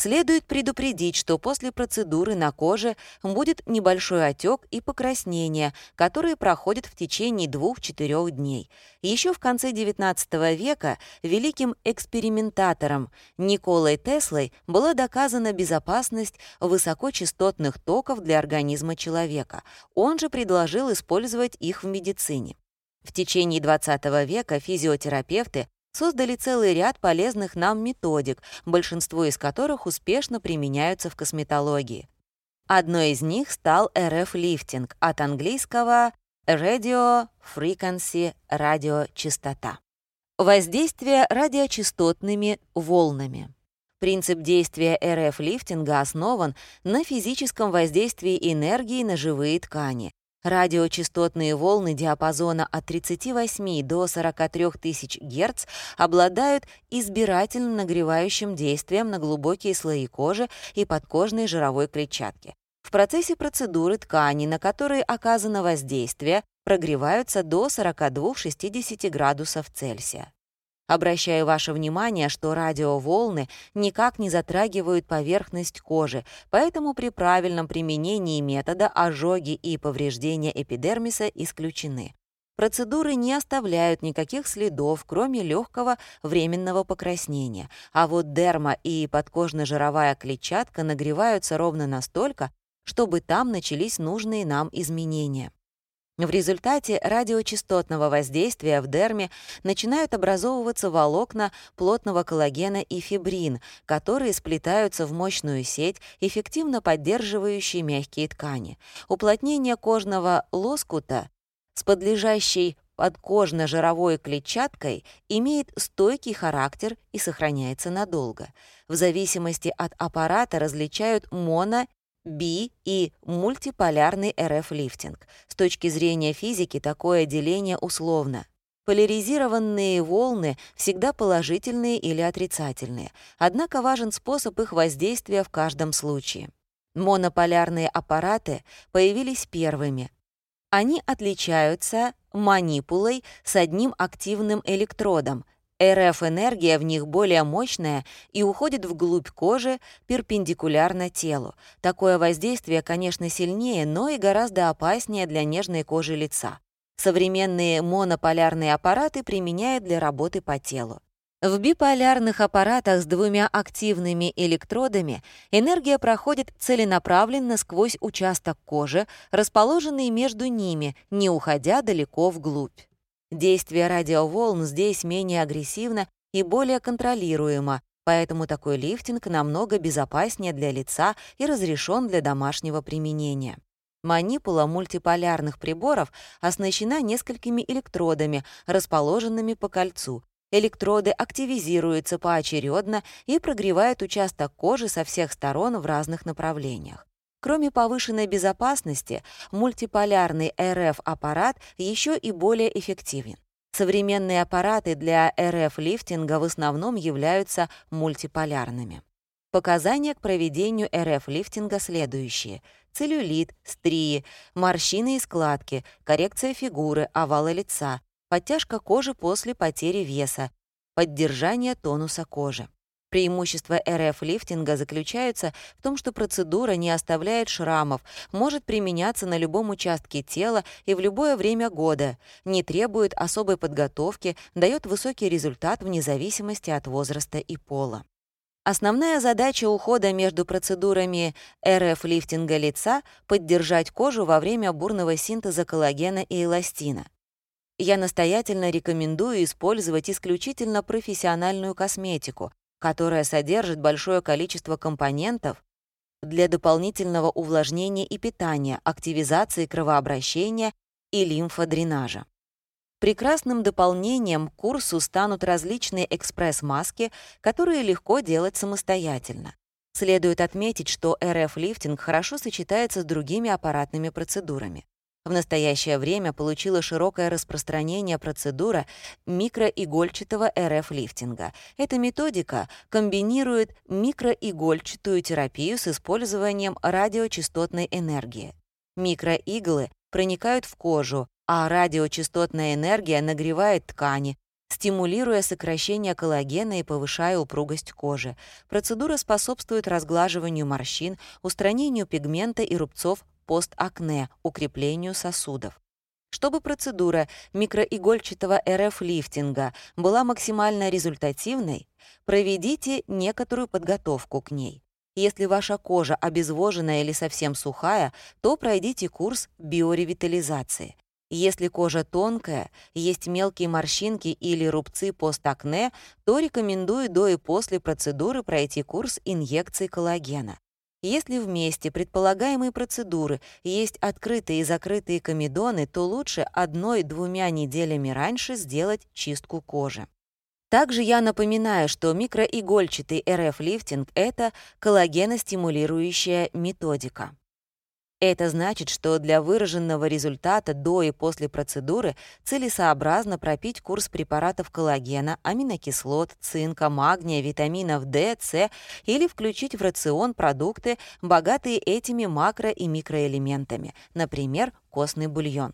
Следует предупредить, что после процедуры на коже будет небольшой отек и покраснение, которые проходят в течение 2-4 дней. Еще в конце XIX века великим экспериментатором Николой Теслой была доказана безопасность высокочастотных токов для организма человека. Он же предложил использовать их в медицине. В течение XX века физиотерапевты создали целый ряд полезных нам методик, большинство из которых успешно применяются в косметологии. Одной из них стал RF-лифтинг от английского Radio Frequency — радиочастота. Воздействие радиочастотными волнами. Принцип действия РФ-лифтинга основан на физическом воздействии энергии на живые ткани. Радиочастотные волны диапазона от 38 до 43 тысяч Гц обладают избирательным нагревающим действием на глубокие слои кожи и подкожной жировой клетчатки. В процессе процедуры ткани, на которые оказано воздействие, прогреваются до 42-60 градусов Цельсия. Обращаю ваше внимание, что радиоволны никак не затрагивают поверхность кожи, поэтому при правильном применении метода ожоги и повреждения эпидермиса исключены. Процедуры не оставляют никаких следов, кроме легкого временного покраснения, а вот дерма и подкожно-жировая клетчатка нагреваются ровно настолько, чтобы там начались нужные нам изменения. В результате радиочастотного воздействия в дерме начинают образовываться волокна плотного коллагена и фибрин, которые сплетаются в мощную сеть, эффективно поддерживающие мягкие ткани. Уплотнение кожного лоскута с подлежащей подкожно-жировой клетчаткой имеет стойкий характер и сохраняется надолго. В зависимости от аппарата различают моно би и мультиполярный РФ-лифтинг. С точки зрения физики такое деление условно. Поляризированные волны всегда положительные или отрицательные, однако важен способ их воздействия в каждом случае. Монополярные аппараты появились первыми. Они отличаются манипулой с одним активным электродом, РФ-энергия в них более мощная и уходит вглубь кожи перпендикулярно телу. Такое воздействие, конечно, сильнее, но и гораздо опаснее для нежной кожи лица. Современные монополярные аппараты применяют для работы по телу. В биполярных аппаратах с двумя активными электродами энергия проходит целенаправленно сквозь участок кожи, расположенный между ними, не уходя далеко вглубь. Действие радиоволн здесь менее агрессивно и более контролируемо, поэтому такой лифтинг намного безопаснее для лица и разрешен для домашнего применения. Манипула мультиполярных приборов оснащена несколькими электродами, расположенными по кольцу. Электроды активизируются поочередно и прогревают участок кожи со всех сторон в разных направлениях. Кроме повышенной безопасности, мультиполярный РФ-аппарат еще и более эффективен. Современные аппараты для РФ-лифтинга в основном являются мультиполярными. Показания к проведению РФ-лифтинга следующие. Целлюлит, стрии, морщины и складки, коррекция фигуры, овала лица, подтяжка кожи после потери веса, поддержание тонуса кожи. Преимущество РФ-лифтинга заключается в том, что процедура не оставляет шрамов, может применяться на любом участке тела и в любое время года, не требует особой подготовки, дает высокий результат вне зависимости от возраста и пола. Основная задача ухода между процедурами РФ-лифтинга лица — поддержать кожу во время бурного синтеза коллагена и эластина. Я настоятельно рекомендую использовать исключительно профессиональную косметику, которая содержит большое количество компонентов для дополнительного увлажнения и питания, активизации кровообращения и лимфодренажа. Прекрасным дополнением к курсу станут различные экспресс-маски, которые легко делать самостоятельно. Следует отметить, что РФ-лифтинг хорошо сочетается с другими аппаратными процедурами. В настоящее время получила широкое распространение процедура микроигольчатого РФ-лифтинга. Эта методика комбинирует микроигольчатую терапию с использованием радиочастотной энергии. Микроиглы проникают в кожу, а радиочастотная энергия нагревает ткани, стимулируя сокращение коллагена и повышая упругость кожи. Процедура способствует разглаживанию морщин, устранению пигмента и рубцов постакне, укреплению сосудов. Чтобы процедура микроигольчатого РФ-лифтинга была максимально результативной, проведите некоторую подготовку к ней. Если ваша кожа обезвоженная или совсем сухая, то пройдите курс биоревитализации. Если кожа тонкая, есть мелкие морщинки или рубцы постакне, то рекомендую до и после процедуры пройти курс инъекции коллагена. Если вместе предполагаемой процедуры есть открытые и закрытые комедоны, то лучше одной-двумя неделями раньше сделать чистку кожи. Также я напоминаю, что микроигольчатый РФ-лифтинг — это коллагеностимулирующая методика. Это значит, что для выраженного результата до и после процедуры целесообразно пропить курс препаратов коллагена, аминокислот, цинка, магния, витаминов D, С или включить в рацион продукты, богатые этими макро- и микроэлементами, например, костный бульон.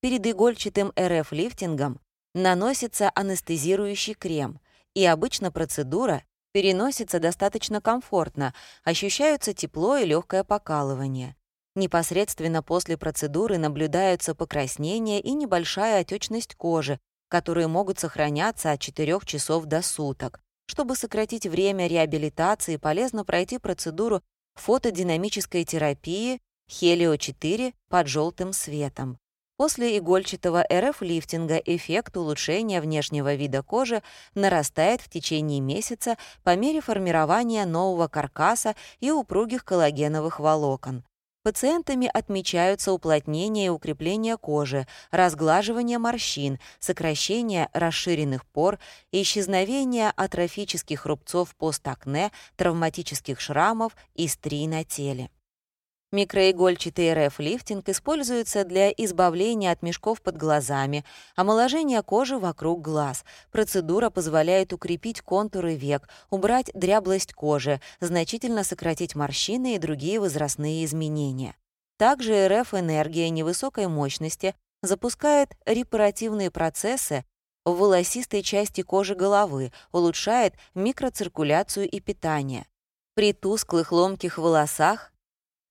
Перед игольчатым РФ-лифтингом наносится анестезирующий крем, и обычно процедура переносится достаточно комфортно, ощущаются тепло и легкое покалывание. Непосредственно после процедуры наблюдаются покраснение и небольшая отечность кожи, которые могут сохраняться от 4 часов до суток. Чтобы сократить время реабилитации, полезно пройти процедуру фотодинамической терапии Хелио-4 под желтым светом. После игольчатого РФ-лифтинга эффект улучшения внешнего вида кожи нарастает в течение месяца по мере формирования нового каркаса и упругих коллагеновых волокон. Пациентами отмечаются уплотнение и укрепление кожи, разглаживание морщин, сокращение расширенных пор, исчезновение атрофических рубцов постакне, травматических шрамов и стрий на теле. Микроигольчатый РФ-лифтинг используется для избавления от мешков под глазами, омоложения кожи вокруг глаз. Процедура позволяет укрепить контуры век, убрать дряблость кожи, значительно сократить морщины и другие возрастные изменения. Также РФ-энергия невысокой мощности запускает репаративные процессы в волосистой части кожи головы, улучшает микроциркуляцию и питание. При тусклых ломких волосах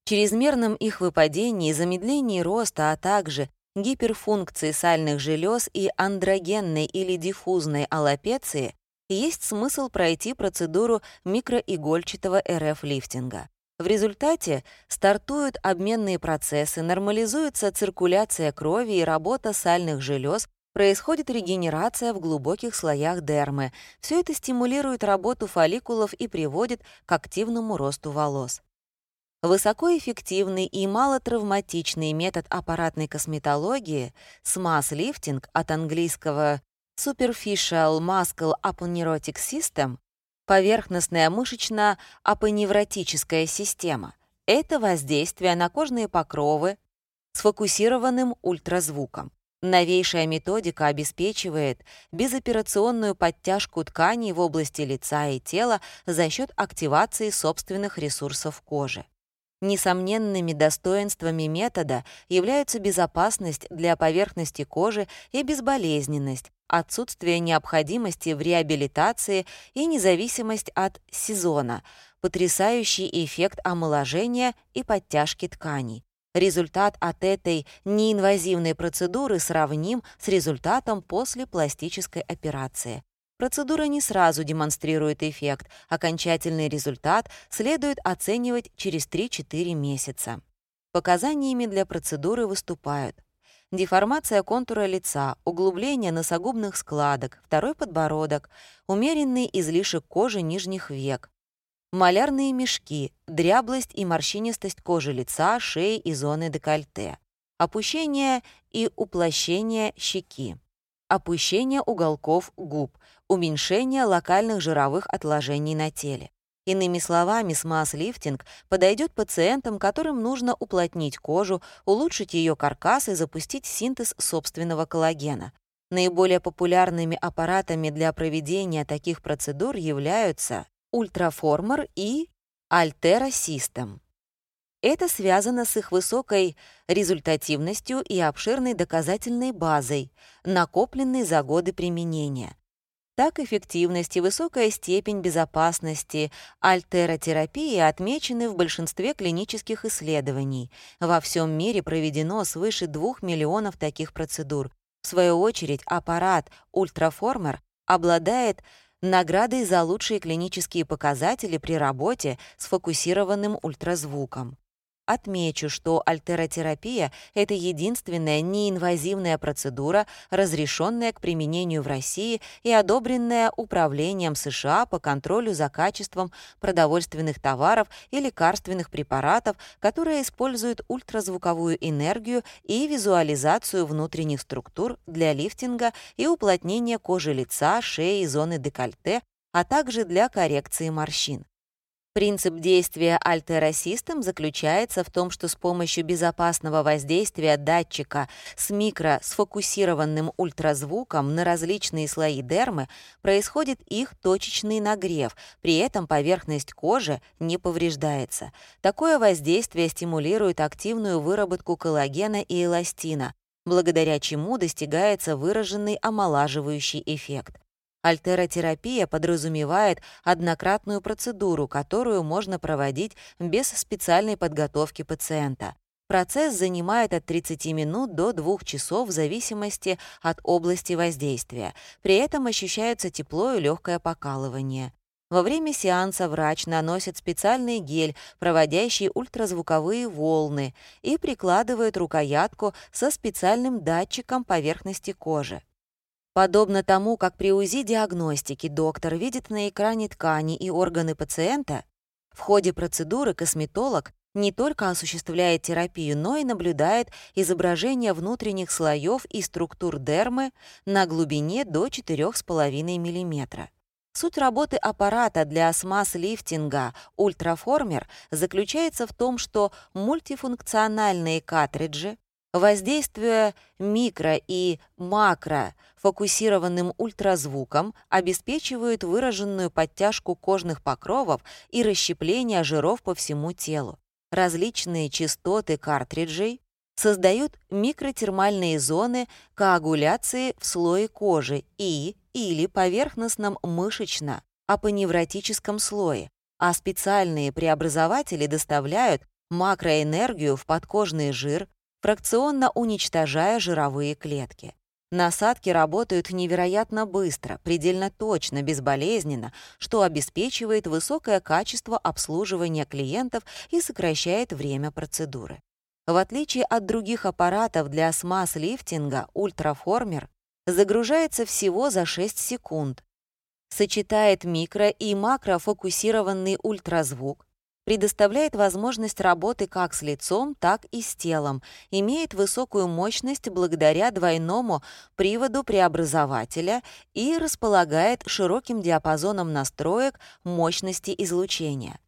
чрезмерном их выпадении, замедлении роста, а также гиперфункции сальных желез и андрогенной или диффузной аллопеции есть смысл пройти процедуру микроигольчатого РФ-лифтинга. В результате стартуют обменные процессы, нормализуется циркуляция крови и работа сальных желез, происходит регенерация в глубоких слоях дермы. Все это стимулирует работу фолликулов и приводит к активному росту волос. Высокоэффективный и малотравматичный метод аппаратной косметологии смаз-лифтинг от английского Superficial Muscle Aponeurotic System поверхностная мышечно-апоневротическая система — это воздействие на кожные покровы с фокусированным ультразвуком. Новейшая методика обеспечивает безоперационную подтяжку тканей в области лица и тела за счет активации собственных ресурсов кожи. Несомненными достоинствами метода являются безопасность для поверхности кожи и безболезненность, отсутствие необходимости в реабилитации и независимость от сезона, потрясающий эффект омоложения и подтяжки тканей. Результат от этой неинвазивной процедуры сравним с результатом после пластической операции. Процедура не сразу демонстрирует эффект, окончательный результат следует оценивать через 3-4 месяца. Показаниями для процедуры выступают деформация контура лица, углубление носогубных складок, второй подбородок, умеренный излишек кожи нижних век, малярные мешки, дряблость и морщинистость кожи лица, шеи и зоны декольте, опущение и уплощение щеки, опущение уголков губ, уменьшение локальных жировых отложений на теле. Иными словами, смаз-лифтинг подойдет пациентам, которым нужно уплотнить кожу, улучшить ее каркас и запустить синтез собственного коллагена. Наиболее популярными аппаратами для проведения таких процедур являются ультраформер и System. Это связано с их высокой результативностью и обширной доказательной базой, накопленной за годы применения так эффективность и высокая степень безопасности альтеротерапии отмечены в большинстве клинических исследований. Во всем мире проведено свыше 2 миллионов таких процедур. В свою очередь, аппарат Ультраформер обладает наградой за лучшие клинические показатели при работе с фокусированным ультразвуком. Отмечу, что альтеротерапия — это единственная неинвазивная процедура, разрешенная к применению в России и одобренная Управлением США по контролю за качеством продовольственных товаров и лекарственных препаратов, которая использует ультразвуковую энергию и визуализацию внутренних структур для лифтинга и уплотнения кожи лица, шеи и зоны декольте, а также для коррекции морщин. Принцип действия System заключается в том, что с помощью безопасного воздействия датчика с микросфокусированным ультразвуком на различные слои дермы происходит их точечный нагрев, при этом поверхность кожи не повреждается. Такое воздействие стимулирует активную выработку коллагена и эластина, благодаря чему достигается выраженный омолаживающий эффект. Альтеротерапия подразумевает однократную процедуру, которую можно проводить без специальной подготовки пациента. Процесс занимает от 30 минут до 2 часов в зависимости от области воздействия. При этом ощущается тепло и легкое покалывание. Во время сеанса врач наносит специальный гель, проводящий ультразвуковые волны, и прикладывает рукоятку со специальным датчиком поверхности кожи. Подобно тому, как при УЗИ-диагностике доктор видит на экране ткани и органы пациента, в ходе процедуры косметолог не только осуществляет терапию, но и наблюдает изображение внутренних слоев и структур дермы на глубине до 4,5 мм. Суть работы аппарата для смаз-лифтинга «Ультраформер» заключается в том, что мультифункциональные картриджи, воздействуя микро- и макрофокусированным ультразвуком, обеспечивают выраженную подтяжку кожных покровов и расщепление жиров по всему телу. Различные частоты картриджей создают микротермальные зоны коагуляции в слое кожи и или поверхностном мышечно-апоневротическом слое, а специальные преобразователи доставляют макроэнергию в подкожный жир, фракционно уничтожая жировые клетки. Насадки работают невероятно быстро, предельно точно, безболезненно, что обеспечивает высокое качество обслуживания клиентов и сокращает время процедуры. В отличие от других аппаратов для смаз-лифтинга, ультраформер загружается всего за 6 секунд, сочетает микро- и макрофокусированный ультразвук, предоставляет возможность работы как с лицом, так и с телом, имеет высокую мощность благодаря двойному приводу преобразователя и располагает широким диапазоном настроек мощности излучения.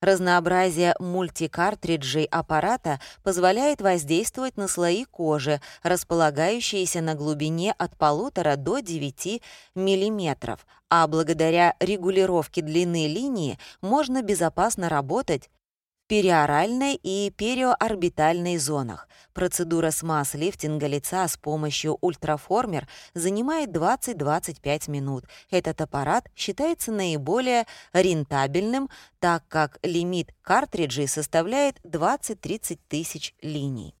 Разнообразие мультикартриджей аппарата позволяет воздействовать на слои кожи, располагающиеся на глубине от 1,5 до 9 мм, а благодаря регулировке длины линии можно безопасно работать периоральной и периоорбитальной зонах. Процедура смаз-лифтинга лица с помощью ультраформер занимает 20-25 минут. Этот аппарат считается наиболее рентабельным, так как лимит картриджей составляет 20-30 тысяч линий.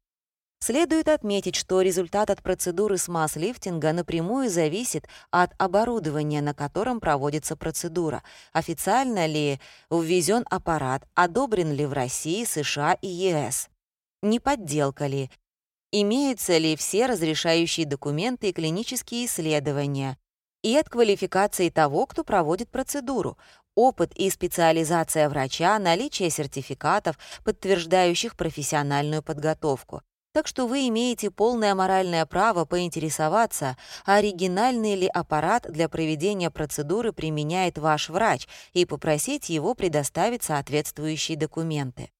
Следует отметить, что результат от процедуры смаз-лифтинга напрямую зависит от оборудования, на котором проводится процедура, официально ли ввезен аппарат, одобрен ли в России, США и ЕС, не подделка ли, имеются ли все разрешающие документы и клинические исследования, и от квалификации того, кто проводит процедуру, опыт и специализация врача, наличие сертификатов, подтверждающих профессиональную подготовку. Так что вы имеете полное моральное право поинтересоваться, оригинальный ли аппарат для проведения процедуры применяет ваш врач и попросить его предоставить соответствующие документы.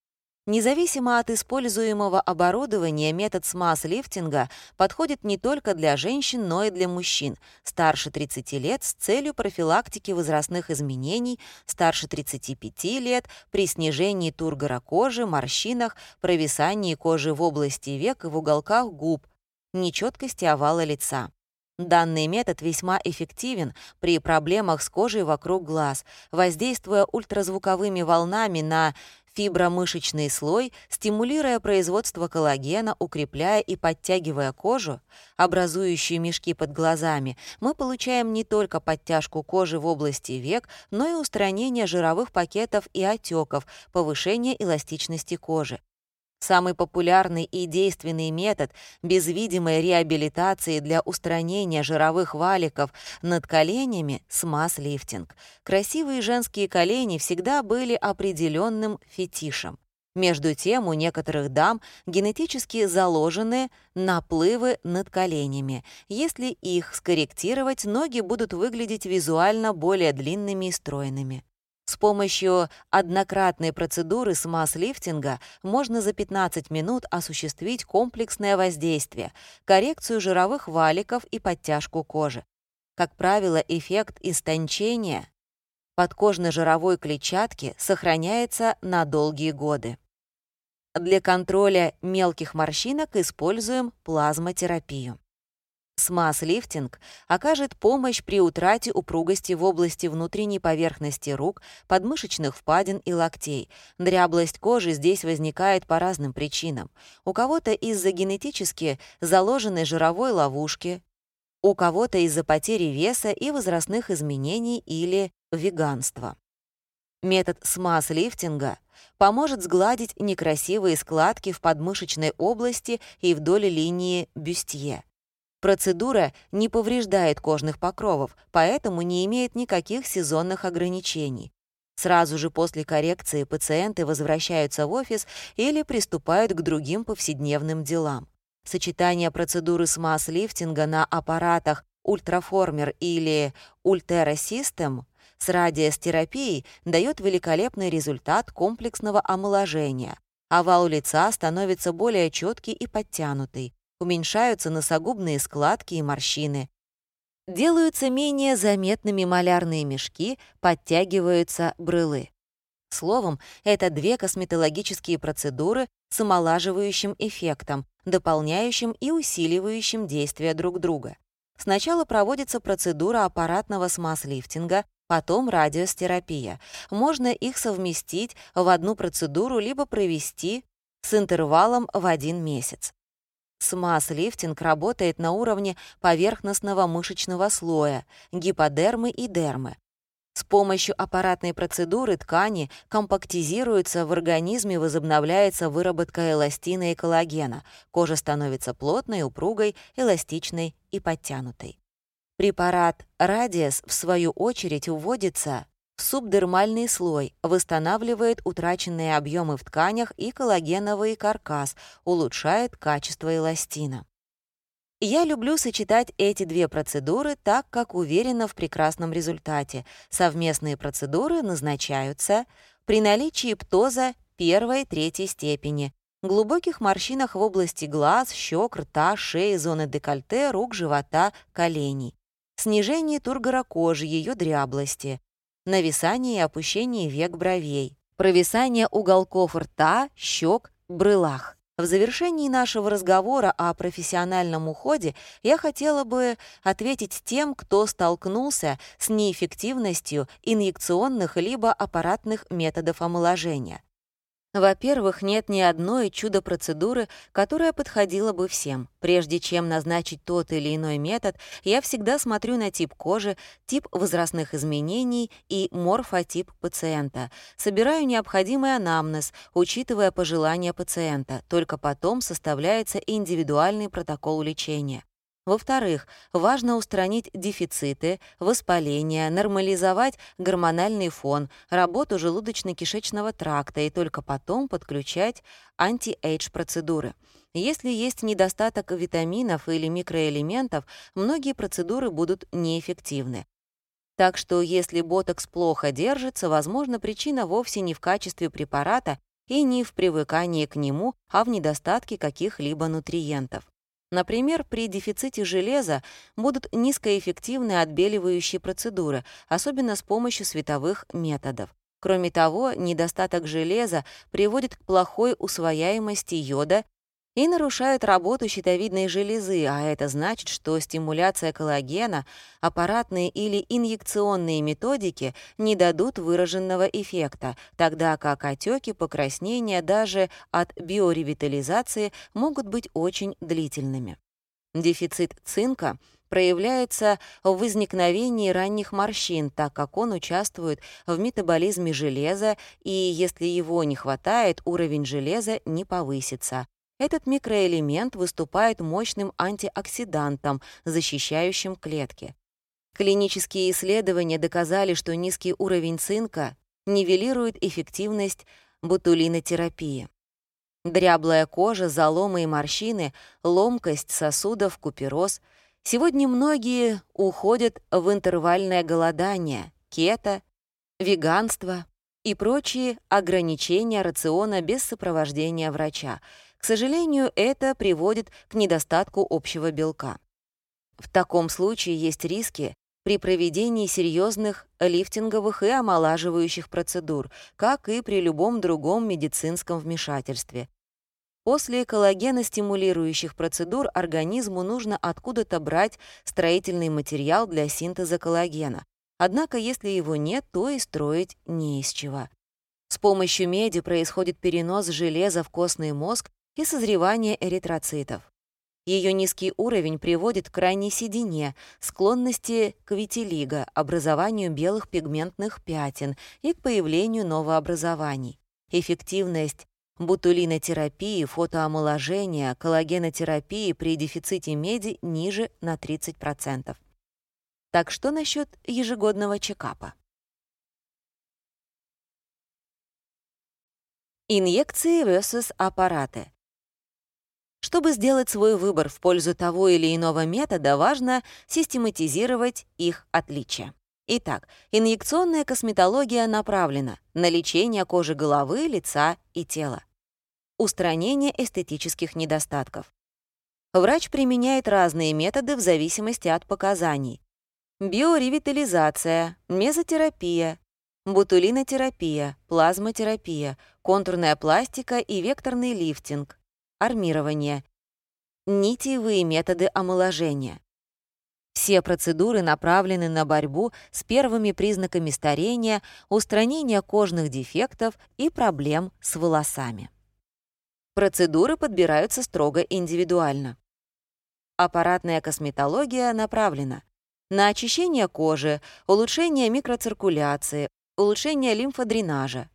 Независимо от используемого оборудования, метод смаз-лифтинга подходит не только для женщин, но и для мужчин старше 30 лет с целью профилактики возрастных изменений, старше 35 лет при снижении тургора кожи, морщинах, провисании кожи в области век и в уголках губ, нечеткости овала лица. Данный метод весьма эффективен при проблемах с кожей вокруг глаз, воздействуя ультразвуковыми волнами на фибромышечный слой, стимулируя производство коллагена, укрепляя и подтягивая кожу, образующую мешки под глазами, мы получаем не только подтяжку кожи в области век, но и устранение жировых пакетов и отеков, повышение эластичности кожи. Самый популярный и действенный метод без видимой реабилитации для устранения жировых валиков над коленями — смаз-лифтинг. Красивые женские колени всегда были определенным фетишем. Между тем, у некоторых дам генетически заложены наплывы над коленями. Если их скорректировать, ноги будут выглядеть визуально более длинными и стройными. С помощью однократной процедуры смаз-лифтинга можно за 15 минут осуществить комплексное воздействие, коррекцию жировых валиков и подтяжку кожи. Как правило, эффект истончения подкожно-жировой клетчатки сохраняется на долгие годы. Для контроля мелких морщинок используем плазмотерапию. Смаз-лифтинг окажет помощь при утрате упругости в области внутренней поверхности рук, подмышечных впадин и локтей. Дряблость кожи здесь возникает по разным причинам. У кого-то из-за генетически заложенной жировой ловушки, у кого-то из-за потери веса и возрастных изменений или веганство. Метод смаз-лифтинга поможет сгладить некрасивые складки в подмышечной области и вдоль линии бюстье. Процедура не повреждает кожных покровов, поэтому не имеет никаких сезонных ограничений. Сразу же после коррекции пациенты возвращаются в офис или приступают к другим повседневным делам. Сочетание процедуры смаз-лифтинга на аппаратах ультраформер или Ultera System с радиостерапией дает великолепный результат комплексного омоложения. Овал лица становится более четкий и подтянутый, уменьшаются носогубные складки и морщины, делаются менее заметными малярные мешки, подтягиваются брылы. Словом, это две косметологические процедуры с омолаживающим эффектом, дополняющим и усиливающим действия друг друга. Сначала проводится процедура аппаратного смаз-лифтинга, потом радиостерапия. Можно их совместить в одну процедуру либо провести с интервалом в один месяц. Смаз-лифтинг работает на уровне поверхностного мышечного слоя, гиподермы и дермы. С помощью аппаратной процедуры ткани компактизируются в организме, возобновляется выработка эластина и коллагена. Кожа становится плотной, упругой, эластичной и подтянутой. Препарат Радиас, в свою очередь, уводится в субдермальный слой, восстанавливает утраченные объемы в тканях и коллагеновый каркас, улучшает качество эластина. Я люблю сочетать эти две процедуры так, как уверена в прекрасном результате. Совместные процедуры назначаются при наличии птоза первой-третьей степени, глубоких морщинах в области глаз, щек, рта, шеи, зоны декольте, рук, живота, коленей, снижении тургора кожи, ее дряблости, нависание и опущение век бровей, провисание уголков рта, щек, брылах. В завершении нашего разговора о профессиональном уходе я хотела бы ответить тем, кто столкнулся с неэффективностью инъекционных либо аппаратных методов омоложения. Во-первых, нет ни одной чудо-процедуры, которая подходила бы всем. Прежде чем назначить тот или иной метод, я всегда смотрю на тип кожи, тип возрастных изменений и морфотип пациента. Собираю необходимый анамнез, учитывая пожелания пациента. Только потом составляется индивидуальный протокол лечения. Во-вторых, важно устранить дефициты, воспаление, нормализовать гормональный фон, работу желудочно-кишечного тракта и только потом подключать anti-age процедуры. Если есть недостаток витаминов или микроэлементов, многие процедуры будут неэффективны. Так что если ботокс плохо держится, возможно, причина вовсе не в качестве препарата и не в привыкании к нему, а в недостатке каких-либо нутриентов. Например, при дефиците железа будут низкоэффективные отбеливающие процедуры, особенно с помощью световых методов. Кроме того, недостаток железа приводит к плохой усвояемости йода и нарушают работу щитовидной железы, а это значит, что стимуляция коллагена, аппаратные или инъекционные методики не дадут выраженного эффекта, тогда как отеки, покраснения даже от биоревитализации могут быть очень длительными. Дефицит цинка проявляется в возникновении ранних морщин, так как он участвует в метаболизме железа, и если его не хватает, уровень железа не повысится. Этот микроэлемент выступает мощным антиоксидантом, защищающим клетки. Клинические исследования доказали, что низкий уровень цинка нивелирует эффективность ботулинотерапии. Дряблая кожа, заломы и морщины, ломкость сосудов, купероз. Сегодня многие уходят в интервальное голодание, кето, веганство и прочие ограничения рациона без сопровождения врача — к сожалению, это приводит к недостатку общего белка. В таком случае есть риски при проведении серьезных лифтинговых и омолаживающих процедур, как и при любом другом медицинском вмешательстве. После коллагеностимулирующих процедур организму нужно откуда-то брать строительный материал для синтеза коллагена. Однако, если его нет, то и строить не из чего. С помощью меди происходит перенос железа в костный мозг и созревание эритроцитов. Ее низкий уровень приводит к крайней седине, склонности к витилиго, образованию белых пигментных пятен и к появлению новообразований. Эффективность бутулинотерапии, фотоомоложения, коллагенотерапии при дефиците меди ниже на 30%. Так что насчет ежегодного чекапа? Инъекции versus аппараты. Чтобы сделать свой выбор в пользу того или иного метода, важно систематизировать их отличия. Итак, инъекционная косметология направлена на лечение кожи головы, лица и тела. Устранение эстетических недостатков. Врач применяет разные методы в зависимости от показаний. Биоревитализация, мезотерапия, бутулинотерапия, плазмотерапия, контурная пластика и векторный лифтинг, армирование, нитевые методы омоложения. Все процедуры направлены на борьбу с первыми признаками старения, устранение кожных дефектов и проблем с волосами. Процедуры подбираются строго индивидуально. Аппаратная косметология направлена на очищение кожи, улучшение микроциркуляции, улучшение лимфодренажа,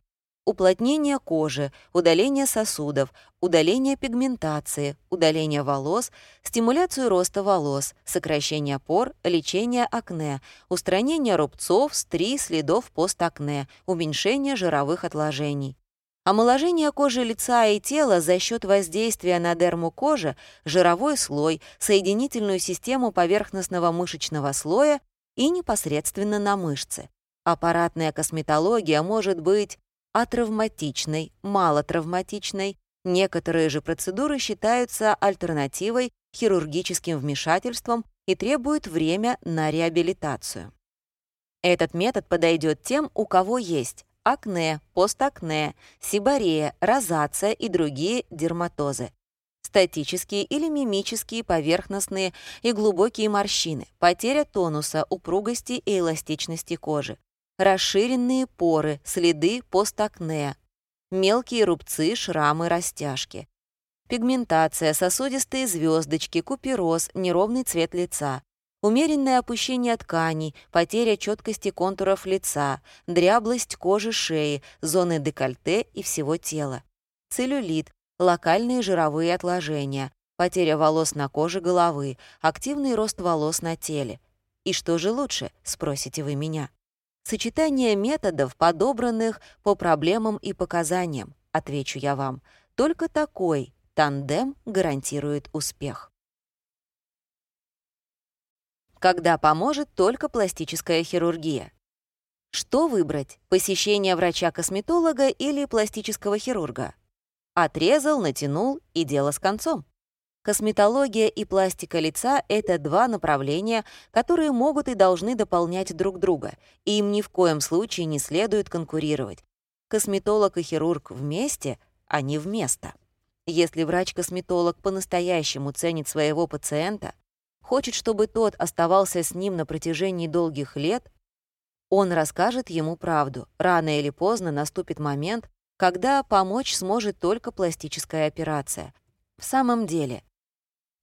уплотнение кожи, удаление сосудов, удаление пигментации, удаление волос, стимуляцию роста волос, сокращение пор, лечение акне, устранение рубцов, стри, следов постакне, уменьшение жировых отложений. Омоложение кожи лица и тела за счет воздействия на дерму кожи, жировой слой, соединительную систему поверхностного мышечного слоя и непосредственно на мышцы. Аппаратная косметология может быть атравматичной, малотравматичной. Некоторые же процедуры считаются альтернативой хирургическим вмешательством и требуют время на реабилитацию. Этот метод подойдет тем, у кого есть акне, постакне, сибарея, розация и другие дерматозы, статические или мимические поверхностные и глубокие морщины, потеря тонуса, упругости и эластичности кожи, расширенные поры, следы постакне, мелкие рубцы, шрамы, растяжки. Пигментация, сосудистые звездочки, купероз, неровный цвет лица, умеренное опущение тканей, потеря четкости контуров лица, дряблость кожи шеи, зоны декольте и всего тела, целлюлит, локальные жировые отложения, потеря волос на коже головы, активный рост волос на теле. И что же лучше, спросите вы меня? Сочетание методов, подобранных по проблемам и показаниям, отвечу я вам. Только такой тандем гарантирует успех. Когда поможет только пластическая хирургия. Что выбрать, посещение врача-косметолога или пластического хирурга? Отрезал, натянул и дело с концом. Косметология и пластика лица — это два направления, которые могут и должны дополнять друг друга, и им ни в коем случае не следует конкурировать. Косметолог и хирург вместе, а не вместо. Если врач-косметолог по-настоящему ценит своего пациента, хочет, чтобы тот оставался с ним на протяжении долгих лет, он расскажет ему правду. Рано или поздно наступит момент, когда помочь сможет только пластическая операция. В самом деле,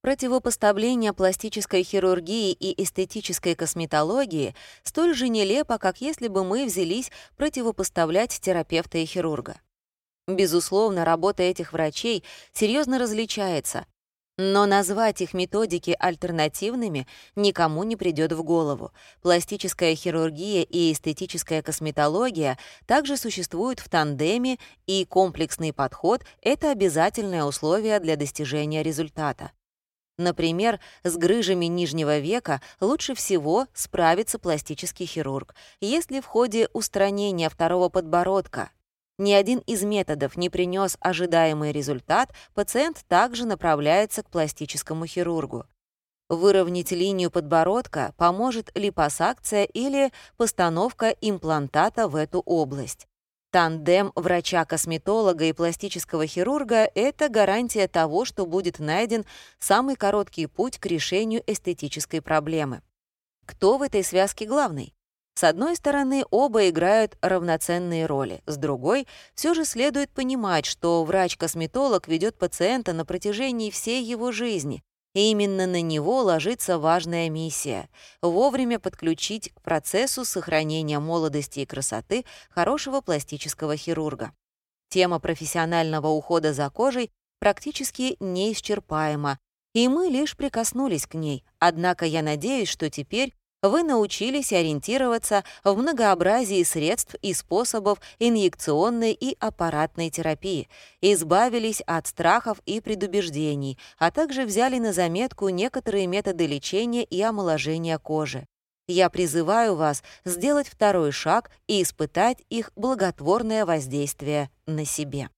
Противопоставление пластической хирургии и эстетической косметологии столь же нелепо, как если бы мы взялись противопоставлять терапевта и хирурга. Безусловно, работа этих врачей серьезно различается, но назвать их методики альтернативными никому не придет в голову. Пластическая хирургия и эстетическая косметология также существуют в тандеме, и комплексный подход — это обязательное условие для достижения результата. Например, с грыжами нижнего века лучше всего справится пластический хирург, если в ходе устранения второго подбородка ни один из методов не принес ожидаемый результат, пациент также направляется к пластическому хирургу. Выровнять линию подбородка поможет липосакция или постановка имплантата в эту область. Тандем врача-косметолога и пластического хирурга — это гарантия того, что будет найден самый короткий путь к решению эстетической проблемы. Кто в этой связке главный? С одной стороны, оба играют равноценные роли. С другой, все же следует понимать, что врач-косметолог ведет пациента на протяжении всей его жизни, И именно на него ложится важная миссия — вовремя подключить к процессу сохранения молодости и красоты хорошего пластического хирурга. Тема профессионального ухода за кожей практически неисчерпаема, и мы лишь прикоснулись к ней, однако я надеюсь, что теперь вы научились ориентироваться в многообразии средств и способов инъекционной и аппаратной терапии, избавились от страхов и предубеждений, а также взяли на заметку некоторые методы лечения и омоложения кожи. Я призываю вас сделать второй шаг и испытать их благотворное воздействие на себе.